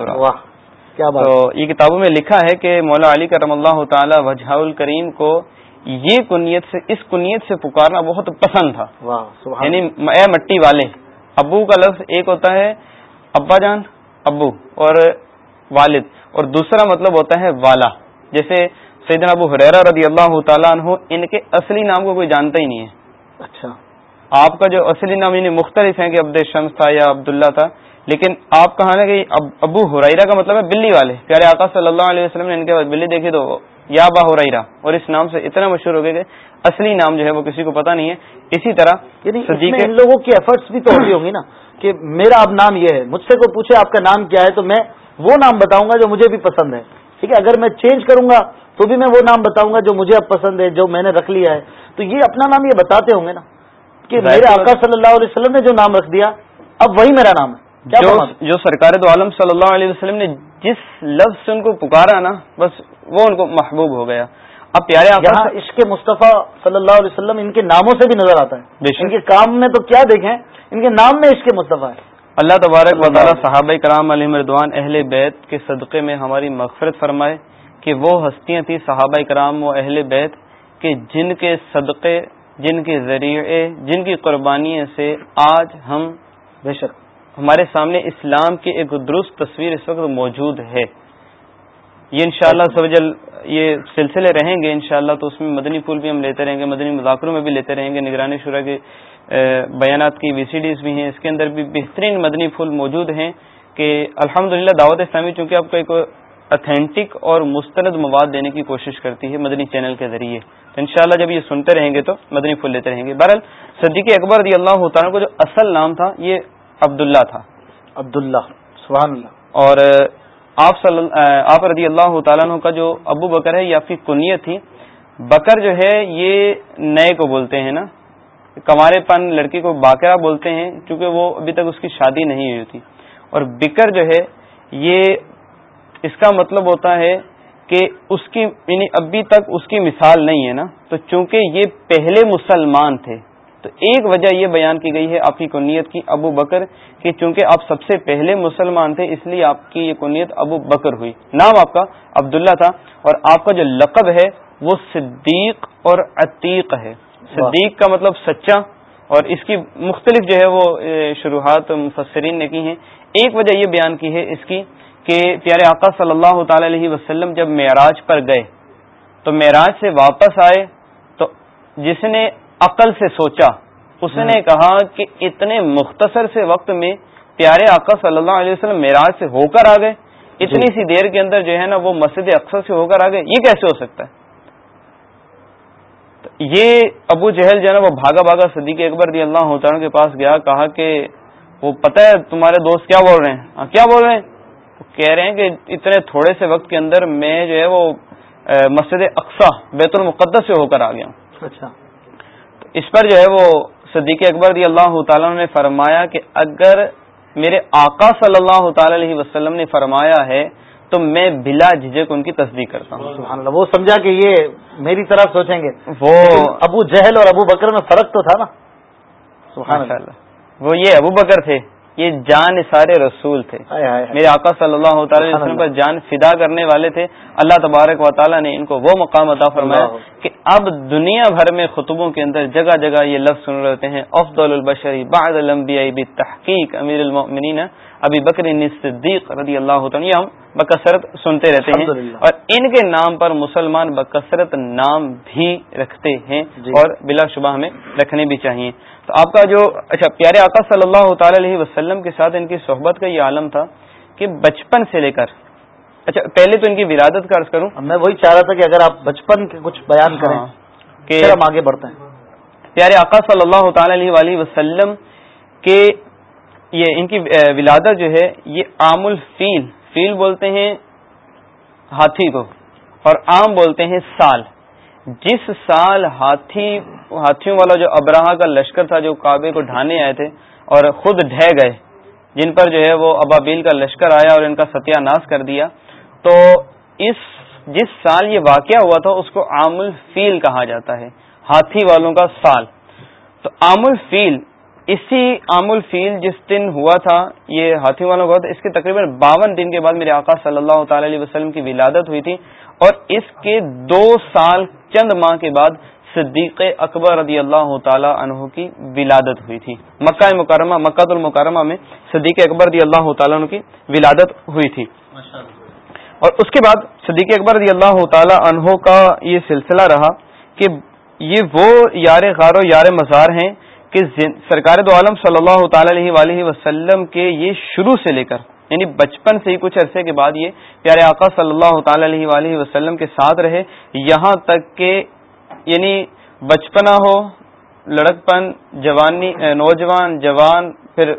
تو یہ کتابوں میں لکھا ہے کہ مولا علی کرم اللہ تعالی وجہ الکریم کو یہ کنیت سے اس کنیت سے پکارنا بہت پسند تھا۔ یعنی اے مٹی والے ابو کا لفظ ایک ہوتا ہے ابا جان ابو اور والد اور دوسرا مطلب ہوتا ہے والا۔ جیسے سیدنا ابو حریرا رضی اللہ تعالیٰ عنہ ان کے اصلی نام کو کوئی جانتا ہی نہیں ہے۔ اچھا۔ آپ کا جو اصلی نام یعنی مختلف ہیں کہ عبد شمس تھا یا عبداللہ تھا لیکن آپ کہا نا کہ ابو حریرا کا مطلب ہے بلی والے۔ پیارے آقا صلی اللہ علیہ وسلم نے ان کے بعد بلی دیکھی تو یا با حریرا اور اس نام سے اتنا مشہور ہو گئے کہ اصلی نام جو ہے وہ کسی کو پتا نہیں ہے۔ اسی طرح یعنی ان لوگوں کی ایفرٹس بھی تو ہوتی ہوں گی نا کہ میرا اب نام یہ ہے۔ مجھ سے کوئی پوچھے آپ کا نام کیا ہے تو میں وہ نام بتاؤں گا جو مجھے بھی پسند ہے۔ ٹھیک ہے اگر میں چینج کروں گا تو بھی میں وہ نام بتاؤں گا جو مجھے اب پسند ہے جو میں نے رکھ لیا ہے۔ تو یہ اپنا نام یہ بتاتے ہوں گے نا۔ کہ میرے آقا صلی اللہ علیہ وسلم نے جو نام رکھ دیا اب وہی میرا نام ہے۔ جو سرکار دو عالم صلی اللہ علیہ وسلم نے جس لفظ سے ان کو پکارا نا بس وہ ان کو محبوب ہو گیا۔ اب پیارے یہاں عشق مصطفیٰ صلی اللہ علیہ وسلم ان کے ناموں سے بھی نظر آتا ہے۔ ان کے کام میں تو کیا دیکھیں ان کے نام میں عشق مصطفیٰ ہے۔ اللہ تبارک و تعالیٰ صحابہ کرام علی مردوان اہل بیت کے صدقے میں ہماری مغفرت فرمائے کہ وہ ہستیاں تھیں صحابہ کرام و اہل بیت کہ جن کے صدقے جن کے ذریعے، جن کی قربانی سے آج ہم بے شک ہمارے سامنے اسلام کی ایک درست تصویر اس وقت موجود ہے۔ یہ انشاءاللہ شاء اللہ یہ سلسلے رہیں گے انشاءاللہ تو اس میں مدنی پھول بھی ہم لیتے رہیں گے، مدنی مذاکروں میں بھی لیتے رہیں گے، نگرانی شورا کے بیانات کی وی سی ڈیز بھی ہیں۔ اس کے اندر بھی بہترین مدنی پھول موجود ہیں کہ الحمد دعوت اسلامی، چونکہ آپ کو ایک اتھینٹک اور مستند مواد دینے کی کوشش کرتی ہے مدنی چینل کے ذریعے۔ تو انشاءاللہ جب یہ سنتے رہیں گے تو مدنی پھول لیتے رہیں گے۔ بہرحال صدیق اکبر رضی اللہ تعالیٰ کو جو اصل نام تھا یہ عبداللہ تھا۔ عبداللہ سبحان اللہ اور آپ صلی آپ رضی اللہ تعالیٰ عنہ کا جو ابو بکر ہے یا پھر کنیت تھی۔ بکر جو ہے یہ نئے کو بولتے ہیں نا۔ کمارے پن لڑکی کو باقرہ بولتے ہیں کیونکہ وہ ابھی تک اس کی شادی نہیں ہوئی تھی۔ اور بکر جو ہے یہ اس کا مطلب ہوتا ہے کہ اس کی یعنی ابھی تک اس کی مثال نہیں ہے نا؟ تو چونکہ یہ پہلے مسلمان تھے تو ایک وجہ یہ بیان کی گئی ہے آپ کی کنیت کی ابو بکر کہ چونکہ آپ سب سے پہلے مسلمان تھے اس لیے آپ کی یہ کنیت ابو بکر ہوئی۔ نام آپ کا عبداللہ تھا اور آپ کا جو لقب ہے وہ صدیق اور عتیق ہے۔ صدیق کا مطلب سچا اور اس کی مختلف جو ہے وہ شروحات مفسرین نے کی ہیں۔ ایک وجہ یہ بیان کی ہے اس کی کہ پیارے آقا صلی اللہ تعالی علیہ وسلم جب معراج پر گئے تو معراج سے واپس آئے تو جس نے عقل سے سوچا اس نے کہا کہ اتنے مختصر سے وقت میں پیارے آقا صلی اللہ علیہ وسلم معراج سے ہو کر آ گئے۔ اتنی سی دیر کے اندر جو ہے نا وہ مسجد اکثر سے ہو کر آ گئے۔ یہ کیسے ہو سکتا ہے؟ یہ ابو جہل جو ہے نا وہ بھاگا بھاگا صدیق اکبر دی اللہ عنہ کے پاس گیا کہا کہ وہ پتہ ہے تمہارے دوست کیا بول رہے ہیں؟ ہاں کیا بول رہے ہیں؟ کہہ رہے ہیں کہ اتنے تھوڑے سے وقت کے اندر میں جو ہے وہ مسجد اقسا بیت المقدس سے ہو کر آ گیا ہوں۔ اچھا۔ اس پر جو ہے وہ صدیق اکبر دی اللہ تعالیٰ نے فرمایا کہ اگر میرے آقا صلی اللہ تعالی علیہ وسلم نے فرمایا ہے تو میں بلا جھجک ان کی تصدیق کرتا ہوں۔ سبحان اللہ وہ سمجھا کہ یہ میری طرح سوچیں گے۔ وہ ابو جہل اور ابو بکر میں فرق تو تھا نا؟ سبحان اللہ۔ وہ یہ ابو بکر تھے۔ یہ جان سارے رسول تھے۔ میرے آقا صلی اللہ تعالی وسلم پر جان فدا کرنے والے تھے۔ اللہ تبارک و تعالیٰ نے ان کو وہ مقام عطا فرمایا کہ اب دنیا بھر میں خطبوں کے اندر جگہ جگہ یہ لفظ سن رہے ہیں۔ افضل البشری بعد الانبیاء بتحقیق امیر المؤمنین ابھی بکر صدیق رضی اللہ تعالیٰ ہم بکثرت سنتے رہتے ہیں اور ان کے نام پر مسلمان بکثرت نام بھی رکھتے ہیں جی۔ اور بلا شبہ ہمیں رکھنے بھی چاہیے۔ تو آپ کا جو اچھا پیارے آقا صلی اللہ تعالی علیہ وسلم کے ساتھ ان کی صحبت کا یہ عالم تھا کہ بچپن سے لے کر اچھا پہلے تو ان کی ولادت کا عرض کروں۔ میں وہی چاہ رہا تھا کہ اگر آپ بچپن کے کچھ بیان کریں ہاں، کہ ہم آگے بڑھتے ہیں۔ پیارے آقا صلی اللہ تعالی علیہ وسلم کے یہ ان کی ولادت جو ہے، یہ عام الفیل فیل بولتے ہیں ہاتھی کو، اور عام بولتے ہیں سال۔ جس سال ہاتھی، ہاتھیوں والا جو ابراہ کا لشکر تھا، جو کعبے کو ڈھانے آئے تھے اور خود ڈھہ گئے، جن پر جو ہے وہ ابابیل کا لشکر آیا اور ان کا ستیہ ناش کر دیا، تو اس، جس سال یہ واقعہ ہوا تھا، اس کو عام الفیل کہا جاتا ہے، ہاتھی والوں کا سال۔ تو عام الفیل اسی عام الفیل جس دن ہوا تھا، یہ ہاتھی والوں کا تھا، اس کے تقریباً باون دن کے بعد میرے آقا صلی اللہ تعالی علیہ وسلم کی ولادت ہوئی تھی اور اس کے دو سال چند ماہ کے بعد صدیق اکبر رضی اللہ تعالی عنہ کی ولادت ہوئی تھی۔ مکہ مکرمہ، مکہ المکرمہ میں صدیق اکبر رضی اللہ تعالیٰ عنہ کی ولادت ہوئی تھی۔ اور اس کے بعد صدیق اکبر رضی اللہ تعالی عنہ کا یہ سلسلہ رہا کہ یہ وہ یار غار و یار مزار ہیں کہ سرکار دو عالم صلی اللہ تعالی علیہ وآلہ وسلم کے یہ شروع سے لے کر یعنی بچپن سے ہی کچھ عرصے کے بعد یہ پیارے آقا صلی اللہ تعالی علیہ وآلہ وسلم کے ساتھ رہے یہاں تک کہ یعنی بچپنا ہو لڑک پن جوانی نوجوان جوان پھر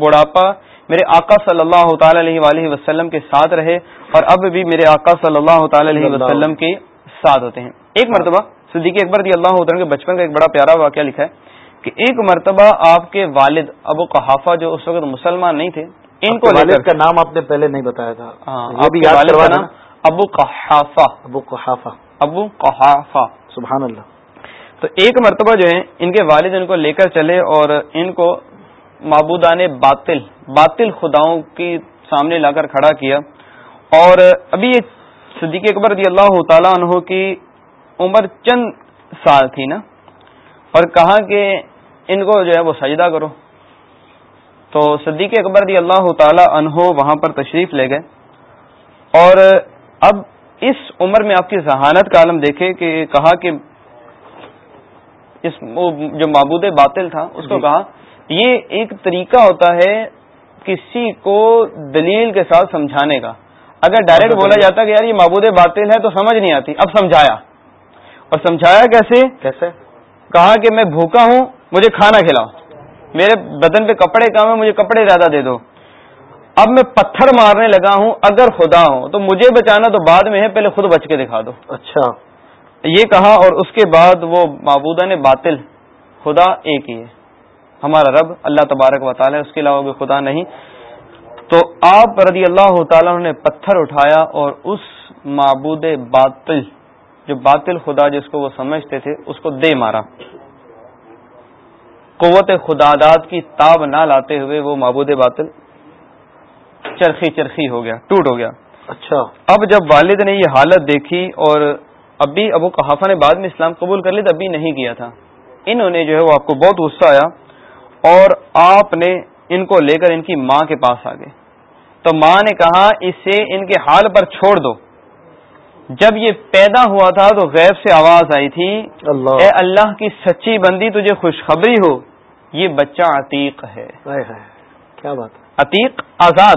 بڑھاپا میرے آقا صلی اللہ تعالی علیہ وآلہ وسلم کے ساتھ رہے اور اب بھی میرے آقا صلی اللہ تعالی علیہ وسلم کے ساتھ ہوتے ہیں۔ ایک مرتبہ صدیق اکبر رضی اللہ عنہ کے بچپن کا ایک بڑا پیارا واقعہ لکھا ہے۔ کہ ایک مرتبہ آپ کے والد ابو قحافہ جو اس وقت مسلمان نہیں تھے ان کو والد کا نام آپ نے پہلے نہیں بتایا تھا۔ ہاں ابو قحافہ۔ ابو قحافہ۔ ابو قحافہ۔ سبحان اللہ۔ تو ایک مرتبہ جو ہے ان کے والد ان کو لے کر چلے اور ان کو معبودان باطل باطل خداؤں کی سامنے لا کر کھڑا کیا۔ اور ابھی یہ صدیق اکبر رضی اللہ تعالیٰ عنہ کی عمر چند سال تھی نا اور کہا کہ ان کو جو ہے وہ سجدہ کرو۔ تو صدیق اکبر رضی اللہ تعالی عنہ وہاں پر تشریف لے گئے۔ اور اب اس عمر میں آپ کی ذہانت کا عالم دیکھے کہ کہا کہ اس جو معبود باطل تھا اس کو جی۔ کہا یہ ایک طریقہ ہوتا ہے کسی کو دلیل کے ساتھ سمجھانے کا۔ اگر ڈائریکٹ بولا جاتا کہ یار یہ معبود باطل ہے تو سمجھ نہیں آتی۔ اب سمجھایا۔ اور سمجھایا کیسے؟ کیسے؟ کہا کہ میں بھوکا ہوں مجھے کھانا کھلاؤ۔ میرے بدن پہ کپڑے کم ہے مجھے کپڑے زیادہ دے دو۔ اب میں پتھر مارنے لگا ہوں اگر خدا ہوں تو مجھے بچانا تو بعد میں ہے پہلے خود بچ کے دکھا دو۔ اچھا۔ یہ کہا اور اس کے بعد وہ معبودہ نے باطل خدا ایک ہی ہے۔ ہمارا رب اللہ تبارک و تعالیٰ اس کے علاوہ کوئی خدا نہیں۔ تو آپ رضی اللہ تعالیٰ نے پتھر اٹھایا اور اس معبود باطل جو باطل خدا جس کو وہ سمجھتے تھے اس کو دے مارا۔ قوت خدادات کی تاب نہ لاتے ہوئے وہ معبود باطل چرخی چرخی ہو گیا ٹوٹ ہو گیا۔ اچھا۔ اب جب والد نے یہ حالت دیکھی اور ابھی ابو کہافا نے بعد میں اسلام قبول کر لی تو ابھی نہیں کیا تھا۔ انہوں نے جو ہے وہ آپ کو بہت غصہ آیا اور آپ نے ان کو لے کر ان کی ماں کے پاس آ گئے تو ماں نے کہا اسے ان کے حال پر چھوڑ دو۔ جب یہ پیدا ہوا تھا تو غیب سے آواز آئی تھی اللہ۔ اے اللہ کی سچی بندی تجھے خوشخبری ہو۔ یہ بچہ عتیق ہے۔ کیا بات عتیق آزاد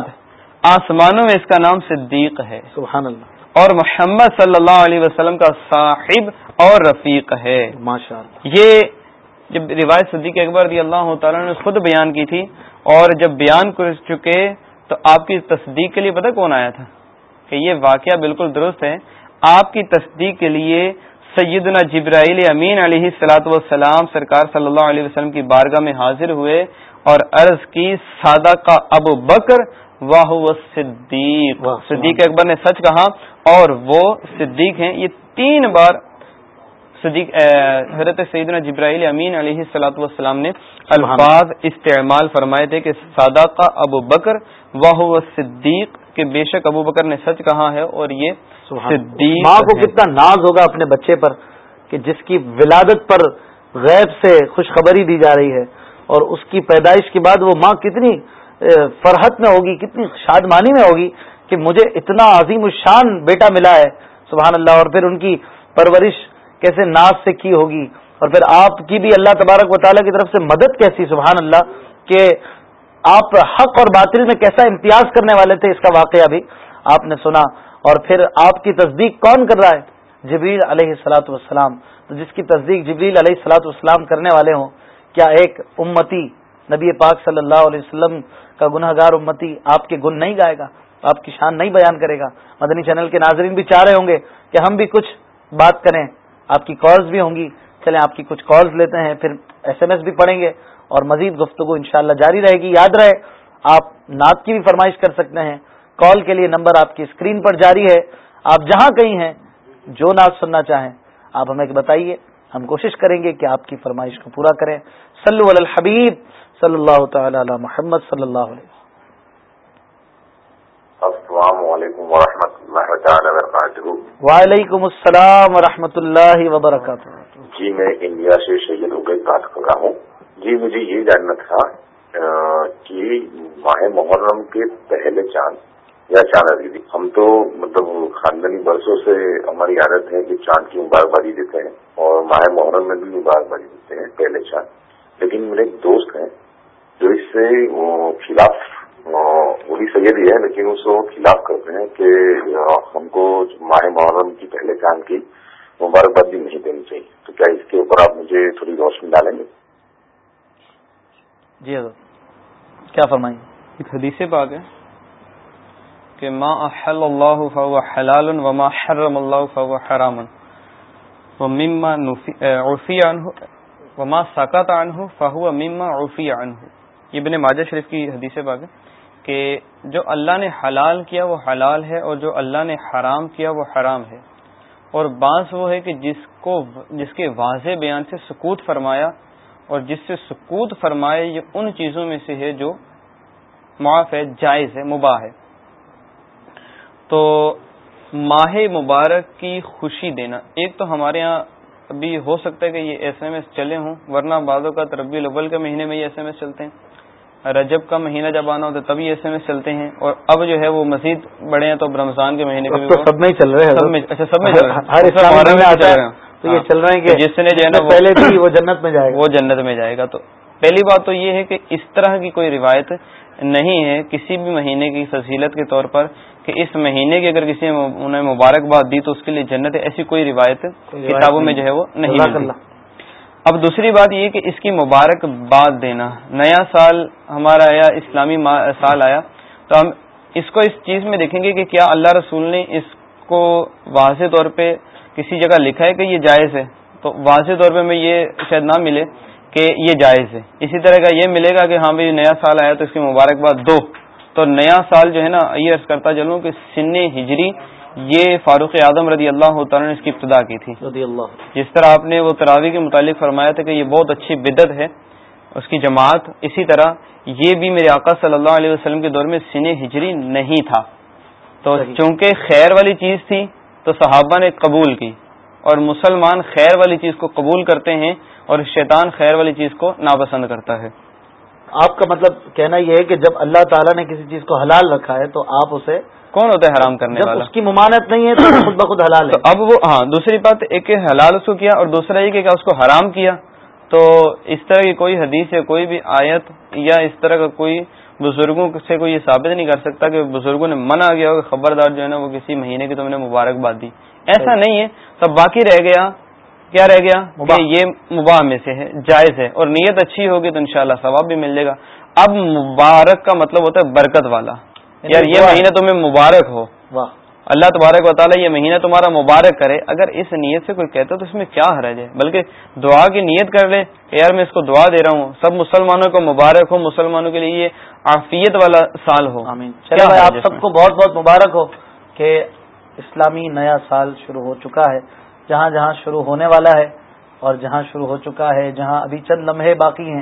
آسمانوں میں اس کا نام صدیق ہے۔ سبحان اللہ اور محمد صلی اللہ علیہ وسلم کا صاحب اور رفیق ہے۔ ماشاء اللہ یہ جب روایت صدیق اکبر رضی اللہ تعالیٰ نے خود بیان کی تھی اور جب بیان کر چکے تو آپ کی تصدیق کے لیے پتہ کون آیا تھا؟ کہ یہ واقعہ بالکل درست ہے۔ آپ کی تصدیق کے لیے سیدنا جبرائیل امین علیہ سلاۃ والسلام سرکار صلی اللہ علیہ وسلم کی بارگاہ میں حاضر ہوئے اور عرض کی سادہ کا ابو بکر واہ صدیق صدیق اکبر نے سچ کہا اور وہ صدیق ہیں۔ یہ تین بار صدیق حضرت سیدنا جبرائیل امین علیہ صلاحت والسلام نے الفاظ استعمال فرمائے تھے کہ صادقہ ابو بکر واہ صدیق کہ بے شک ابو بکر نے سچ کہا ہے اور یہ صدیق ماں کو کتنا ناز ہوگا اپنے بچے پر کہ جس کی ولادت پر غیب سے خوشخبری دی جا رہی ہے اور اس کی پیدائش کے بعد وہ ماں کتنی فرحت میں ہوگی کتنی شادمانی میں ہوگی کہ مجھے اتنا عظیم الشان بیٹا ملا ہے۔ سبحان اللہ۔ اور پھر ان کی پرورش کیسے ناز سے کی ہوگی۔ اور پھر آپ کی بھی اللہ تبارک و تعالیٰ کی طرف سے مدد کیسی؟ سبحان اللہ کہ آپ حق اور باطل میں کیسا امتیاز کرنے والے تھے اس کا واقعہ بھی آپ نے سنا اور پھر آپ کی تصدیق کون کر رہا ہے؟ جبریل علیہ السلاۃ والسلام۔ تو جس کی تصدیق جبریل علیہ السلاۃ والسلام کرنے والے ہوں، کیا ایک امتی نبی پاک صلی اللہ علیہ وسلم کا گناہ گار امتی آپ کے گن نہیں گائے گا؟ آپ کی شان نہیں بیان کرے گا؟ مدنی چینل کے ناظرین بھی چاہ رہے ہوں گے کہ ہم بھی کچھ بات کریں۔ آپ کی کالز بھی ہوں گی۔ چلیں آپ کی کچھ کالز لیتے ہیں، پھر ایس ایم ایس بھی پڑھیں گے۔ اور مزید گفتگو انشاءاللہ جاری رہے گی۔ یاد رہے، آپ نعت کی بھی فرمائش کر سکتے ہیں۔ کال کے لیے نمبر آپ کی اسکرین پر جاری ہے۔ آپ جہاں کہیں ہیں، جو نعت سننا چاہیں، آپ ہمیں بتائیے۔ ہم کوشش کریں گے کہ آپ کی فرمائش کو پورا کریں۔ سلو الحبیب صلی اللہ تعالی علی محمد صلی اللہ علیہ السلام علیکم ورحمۃ اللہ وبرکاتہ وعلیکم السلام ورحمۃ اللہ وبرکاتہ۔ جی میں انڈیا سے سید ہو بات کر رہا ہوں۔ جی مجھے یہ جاننا تھا کہ ماہ محرم کے پہلے چاند یا چاند دیدی ہم تو مطلب خاندانی برسوں سے ہماری عادت ہے کہ چاند کی مبارکبادی دیتے ہیں اور ماہ محرم میں بھی مبارکبادی دیتے ہیں پہلے چاند۔ لیکن میرے ایک دوست ہیں جو اس سے خلاف ہاں، وہ بھی سید ہی ہے، لیکن اس کو خلاف کرتے ہیں کہ ہم کو ماہ محرم کی پہلے کام کی مبارکباد بھی نہیں دینی چاہیے۔ تو کیا اس کے اوپر آپ مجھے تھوڑی روشنی ڈالیں گے؟ جی حضرت، کیا فرمائیں؟ ایک حدیث پاک ہے کہ ما احل اللہ فهو حلال وما حرم اللہ فهو حرام ومما عفی عنہ وما سکت عنہ فهو مما عفی عنہ۔ یہ ابن ماجہ شریف کی حدیث باغ ہے۔ کہ جو اللہ نے حلال کیا وہ حلال ہے اور جو اللہ نے حرام کیا وہ حرام ہے۔ اور بعض وہ ہے کہ جس کو جس کے واضح بیان سے سکوت فرمایا اور جس سے سکوت فرمائے یہ ان چیزوں میں سے ہے جو معاف ہے، جائز ہے، مباح ہے۔ تو ماہ مبارک کی خوشی دینا۔ ایک تو ہمارے یہاں ابھی ہو سکتا ہے کہ یہ ایس ایم ایس چلے ہوں، ورنہ بعدوں کا تربی الاول کے مہینے میں یہ ایس ایم ایس چلتے ہیں۔ رجب کا مہینہ جب آنا ہوتا ہے تبھی ایس ایم ایس چلتے ہیں۔ اور اب جو ہے وہ مزید بڑے ہیں تو اب رمضان کے مہینے تو سب میں چل رہے ہیں۔ اچھا سب میں چل رہے ہیں۔ میں میں تو یہ ہاں۔ چل رہے ہیں کہ جس نے جو ہے نا پہلے تھی وہ جنت میں جائے گا۔ وہ جنت میں جائے گا۔ تو پہلی بات تو یہ ہے کہ اس طرح کی کوئی روایت نہیں ہے کسی بھی مہینے کی فضیلت کے طور پر کہ اس مہینے کی اگر کسی نے انہیں مبارکباد دی تو اس کے لیے جنت ایسی کوئی روایت کتابوں میں جو ہے وہ نہیں۔ اب دوسری بات یہ کہ اس کی مبارکباد دینا۔ نیا سال ہمارا آیا، اسلامی سال آیا۔ تو ہم اس کو اس چیز میں دیکھیں گے کہ کیا اللہ رسول نے اس کو واضح طور پہ کسی جگہ لکھا ہے کہ یہ جائز ہے۔ تو واضح طور پہ میں یہ شاید نہ ملے کہ یہ جائز ہے۔ اسی طرح کا یہ ملے گا کہ ہاں بھائی نیا سال آیا تو اس کی مبارکباد دو۔ تو نیا سال جو ہے نا، یہ عرض کرتا چلوں کہ سن ہجری یہ فاروق اعظم رضی اللہ تعالیٰ نے اس کی ابتدا کی تھی۔ رضی اللہ جس طرح آپ نے وہ تراوی کے متعلق فرمایا تھا کہ یہ بہت اچھی بدت ہے اس کی جماعت اسی طرح یہ بھی میرے آقا صلی اللہ علیہ وسلم کے دور میں سن ہجری نہیں تھا۔ تو۔ چونکہ خیر والی چیز تھی تو صحابہ نے قبول کی اور مسلمان خیر والی چیز کو قبول کرتے ہیں اور شیطان خیر والی چیز کو ناپسند کرتا ہے۔ آپ کا مطلب کہنا یہ ہے کہ جب اللہ تعالیٰ نے کسی چیز کو حلال رکھا ہے تو آپ اسے کون ہوتا ہے حرام کرنے والا؟ اس کی ممانت نہیں ہے تو خود بخود حلال ہے۔ اب وہ ہاں دوسری بات ایک حلال اس کو کیا اور دوسرا یہ کہ اس کو حرام کیا۔ تو اس طرح کی کوئی حدیث یا کوئی بھی آیت یا اس طرح کا کوئی بزرگوں سے کوئی یہ ثابت نہیں کر سکتا کہ بزرگوں نے منع کیا ہو کہ خبردار جو ہے نا وہ کسی مہینے کی تم نے مبارکباد دی۔ ایسا نہیں ہے۔ تب باقی رہ گیا۔ کیا رہ گیا۔ کہ یہ مباح میں سے ہے جائز ہے اور نیت اچھی ہوگی تو انشاءاللہ ثواب بھی مل جائے گا۔ اب مبارک کا مطلب ہوتا ہے برکت والا۔ یار یہ۔ مہینہ تمہیں مبارک ہو۔ واہ۔ اللہ تبارک و تعالیٰ یہ مہینہ تمہارا مبارک کرے۔ اگر اس نیت سے کوئی کہتا ہے تو اس میں کیا حرج ہے؟ بلکہ دعا کی نیت کر لے کہ یار میں اس کو دعا دے رہا ہوں۔ سب مسلمانوں کو مبارک ہو مسلمانوں کے لیے یہ عافیت والا سال ہو۔ آمین۔ آپ سب؟ کو بہت بہت مبارک ہو کہ اسلامی نیا سال شروع ہو چکا ہے۔ جہاں جہاں شروع ہونے والا ہے اور جہاں شروع ہو چکا ہے جہاں ابھی چند لمحے باقی ہیں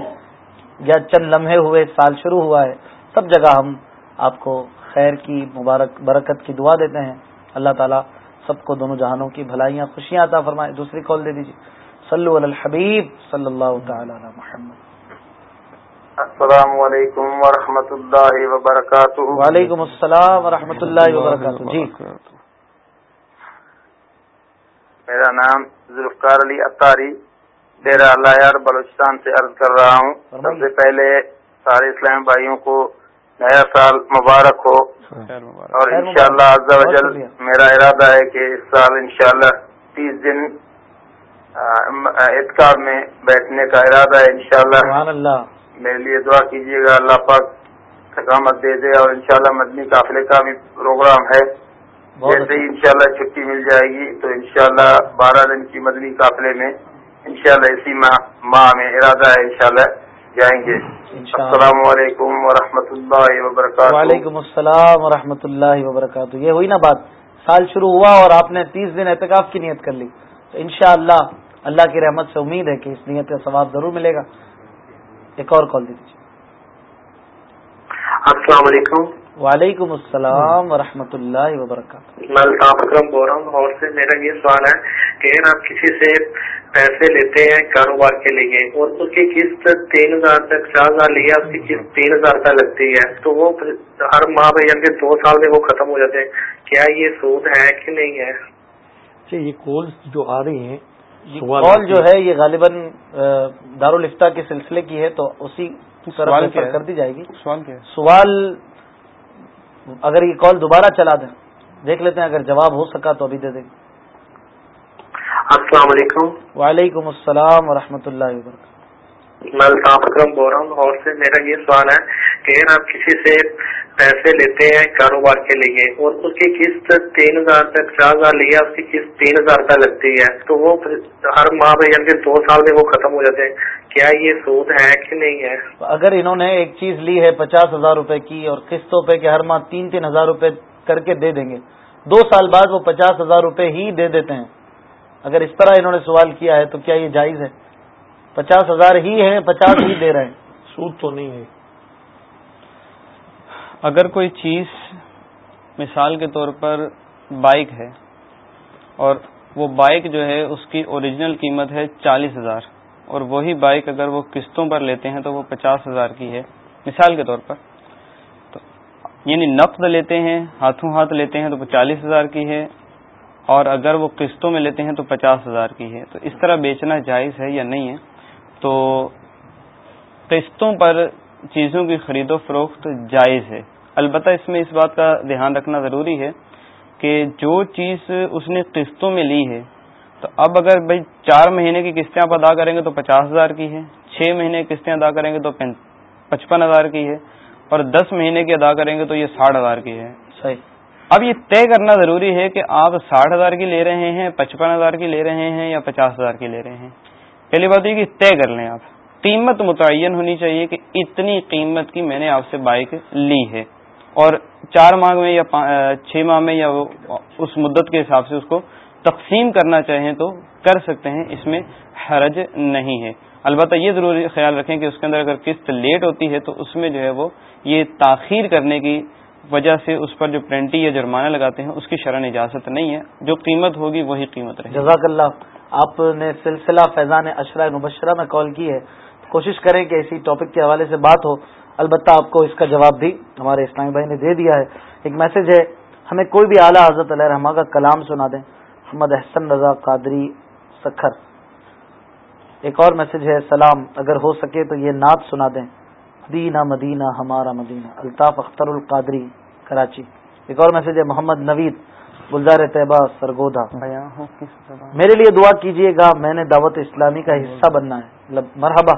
یا چند لمحے ہوئے سال شروع ہوا ہے سب جگہ ہم آپ کو خیر کی مبارک برکت کی دعا دیتے ہیں۔ اللہ تعالیٰ سب کو دونوں جہانوں کی بھلائیاں خوشیاں عطا فرمائے۔ دوسری کال دے دیجیے صلو علی الحبیب صلی اللہ تعالی علی محمد۔ السلام علیکم ورحمۃ اللہ وبرکاتہ۔ وعلیکم السلام ورحمۃ اللہ وبرکاتہ۔ جی۔ میرا نام ذوالفقار علی اتاری ڈیرا لایار بلوچستان سے عرض کر رہا ہوں۔ سب سے پہلے سارے اسلام بھائیوں کو نیا سال مبارک ہو۔ اور انشاءاللہ جل شکریہ۔ میرا ارادہ ہے کہ اس سال انشاءاللہ تیس دن اعتکاب میں بیٹھنے کا ارادہ ہے۔ انشاءاللہ سبحان اللہ۔ میرے لیے دعا کیجیے گا۔ اللہ پاک ثقامت دے دے اور انشاءاللہ مدنی قافلے کا بھی پروگرام ہے۔ جیسے ہی انشاءاللہ چھٹی مل جائے گی تو انشاءاللہ بارہ دن کی مدنی قافلے میں انشاءاللہ اسی ماہ ماہ میں ارادہ ہے انشاءاللہ جائیں گے۔ السلام علیکم ورحمۃ اللہ وبرکاتہ۔ وعلیکم السلام ورحمۃ اللہ وبرکاتہ۔ یہ ہوئی نا بات؟ سال شروع ہوا اور آپ نے تیس دن احتکاف کی نیت کر لی۔ تو انشاءاللہ اللہ کی رحمت سے امید ہے کہ اس نیت کا ثواب ضرور ملے گا۔ ایک اور کال دے دیجیے۔ السلام علیکم۔ وعلیکم السلام ورحمۃ اللہ وبرکاتہ۔ میں الطاف اکرم بول رہا ہوں اور سے میرا یہ سوال ہے کہ اگر آپ کسی سے پیسے لیتے ہیں کاروبار کے لیے اور اس کی قسط تین ہزار تک چار ہزار لیا اس کی قسط تین ہزار تک لگتی ہے تو وہ ہر ماہ میں یعنی کہ دو سال میں وہ ختم ہو جاتے ہیں۔ کیا یہ سود ہے کہ نہیں ہے؟ اچھا یہ کالز جو آ رہی ہیں کال جو ہے۔ یہ غالباً دارالفتہ کے سلسلے کی ہے تو اسی طرف سوال؟ کر دی جائے گی۔ سوال کیا ہے؟ سوال اگر یہ کال دوبارہ چلا دیں دیکھ لیتے ہیں اگر جواب ہو سکا تو ابھی دے دیں۔ السلام علیکم۔ وعلیکم السلام ورحمۃ اللہ وبرکاتہ۔ میں الطاف اکرم بول رہا ہوں اور سے میرا یہ سوال ہے کہ اگر آپ کسی سے پیسے لیتے ہیں، کاروبار کے لیے، اور اس کی قسط تین ہزار تک، چار ہزار لیا اس کی قسط تین ہزار تک لگتی ہے، تو وہ ہر ماہ میں یعنی کہ دو سال میں وہ ختم ہو جاتے ہیں۔ کیا یہ سود ہے کہ نہیں ہے؟ اگر انہوں نے ایک چیز لی ہے پچاس ہزار روپے کی، اور قسطوں پہ کہ ہر ماہ تین تین ہزار روپے کر کے دے دیں گے، دو سال بعد وہ پچاس ہزار روپے ہی دے دیتے ہیں۔ اگر اس طرح انہوں نے سوال کیا ہے، تو کیا یہ جائز ہے؟ پچاس ہزار ہی ہیں، پچاس ہی دے رہے ہیں۔ سود تو نہیں ہے۔ اگر کوئی چیز مثال کے طور پر بائک ہے اور وہ بائک جو ہے اس کی اوریجنل قیمت ہے چالیس ہزار، اور وہی بائک اگر وہ قسطوں پر لیتے ہیں تو وہ پچاس ہزار کی ہے۔ مثال کے طور پر تو یعنی نقد لیتے ہیں، ہاتھوں ہاتھ لیتے ہیں تو وہ چالیس ہزار کی ہے، اور اگر وہ قسطوں میں لیتے ہیں تو پچاس ہزار کی ہے۔ تو اس طرح بیچنا جائز ہے یا نہیں ہے؟ تو قسطوں پر چیزوں کی خرید و فروخت جائز ہے۔ البتہ اس میں اس بات کا دھیان رکھنا ضروری ہے کہ جو چیز اس نے قسطوں میں لی ہے تو اب اگر بھائی چار مہینے کی قسطیں آپ ادا کریں گے تو پچاس ہزار کی ہے چھ مہینے کی قسطیں ادا کریں گے تو پچپن ہزار کی ہے اور دس مہینے کی ادا کریں گے تو یہ ساٹھ ہزار کی ہے۔ صحیح۔ اب یہ طے کرنا ضروری ہے کہ آپ ساٹھ ہزار کی لے رہے ہیں پچپن ہزار کی لے رہے ہیں یا پچاس ہزار کی لے رہے ہیں۔ پہلی بات یہ کہ طے کر لیں آپ۔ قیمت متعین ہونی چاہیے کہ اتنی قیمت کی میں نے آپ سے بائک لی ہے۔ اور چار ماہ میں یا چھ ماہ میں یا اس مدت کے حساب سے اس کو تقسیم کرنا چاہیں تو کر سکتے ہیں، اس میں حرج نہیں ہے۔ البتہ یہ ضرور خیال رکھیں کہ اس کے اندر اگر قسط لیٹ ہوتی ہے تو اس میں جو ہے وہ یہ تاخیر کرنے کی وجہ سے اس پر جو پرنٹی یا جرمانہ لگاتے ہیں، اس کی شرح اجازت نہیں ہے۔ جو قیمت ہوگی وہی قیمت رہے جزاک اللہ۔ آپ نے سلسلہ فیضان اشرا مبشرہ میں کال کی ہے، کوشش کریں کہ اسی ٹاپک کے حوالے سے بات ہو۔ البتہ آپ کو اس کا جواب بھی ہمارے اسلامی بھائی نے دے دیا ہے۔ ایک میسج ہے، ہمیں کوئی بھی اعلیٰ حضرت علیہ رحمٰ کا کلام سنا دیں۔ محمد احسن رضا قادری سکھر۔ ایک اور میسج ہے، سلام، اگر ہو سکے تو یہ نعت سنا دیں۔ مدینہ مدینہ، ہمارا مدینہ۔ الطاف اختر القادری، کراچی۔ ایک اور میسج ہے، محمد نوید۔ گلزار طیبہ سرگودا۔ میرے لیے دعا کیجیے گا میں نے دعوت اسلامی کا حصہ بننا ہے۔ مرحبا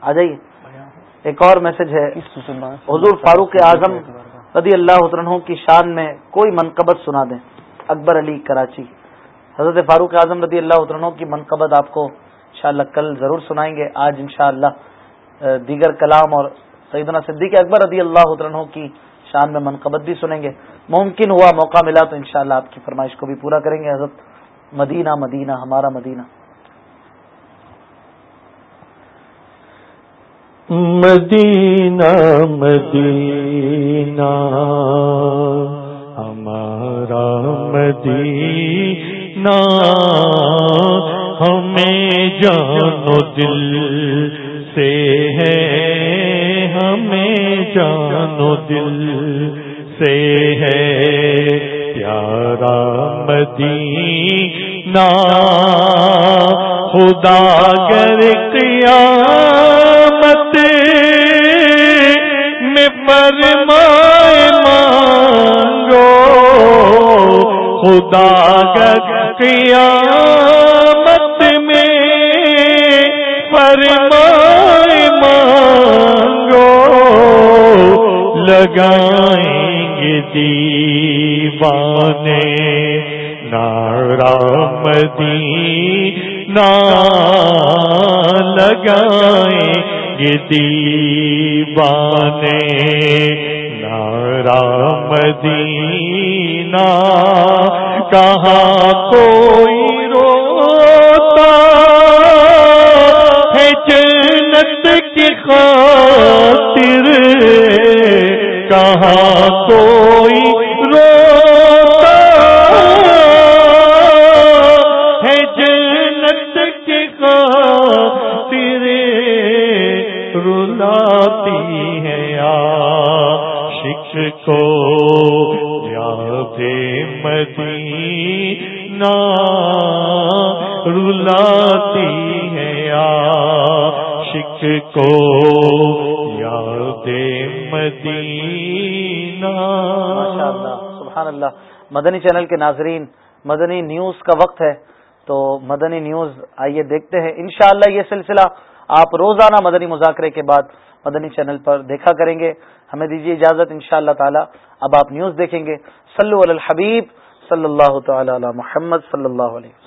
آ جائیے۔ ایک اور میسج ہے۔ حضور فاروق اعظم رضی اللہ عنہ کی شان میں کوئی منقبت سنا دیں۔ اکبر علی کراچی۔ حضرت فاروق اعظم رضی اللہ عنہ کی منقبت آپ کو انشاءاللہ کل ضرور سنائیں گے۔ آج انشاءاللہ دیگر کلام اور سیدنا صدیق اکبر رضی اللہ عنہ کی شان میں منقبت بھی سنیں گے۔ ممکن ہوا موقع ملا تو انشاءاللہ آپ کی فرمائش کو بھی پورا کریں گے، حضرت مدینہ مدینہ، ہمارا مدینہ۔ مدینہ مدینہ، ہمارا مدینہ، ہمیں جانو دل سے ہے، ہمیں جانو دل سے ہے۔ پیارا مدینہ خدا گر قیامت میں فرمائے مانگو۔ خدا گر قیامت میں فرمائے مانگو۔ لگائیں گے دیوانے مدینہ لگائیں گے دیوانے نارا مدینہ کہاں کو کہاں کوئی روتا ہے جنت کی خاطر رلاتی ہے عاشق کو یاد مدینہ رلاتی ہے عاشق کو یاد مدینہ سبحان اللہ۔ مدنی چینل کے ناظرین، مدنی نیوز کا وقت ہے، تو مدنی نیوز آئیے دیکھتے ہیں۔ انشاءاللہ یہ سلسلہ آپ روزانہ مدنی مذاکرے کے بعد مدنی چینل پر دیکھا کریں گے۔ ہمیں دیجیے اجازت ان شاء اللہ تعالی۔ اب آپ نیوز دیکھیں گے۔ صلی الحبیب صلی اللہ تعالی علی محمد صلی اللہ علیہ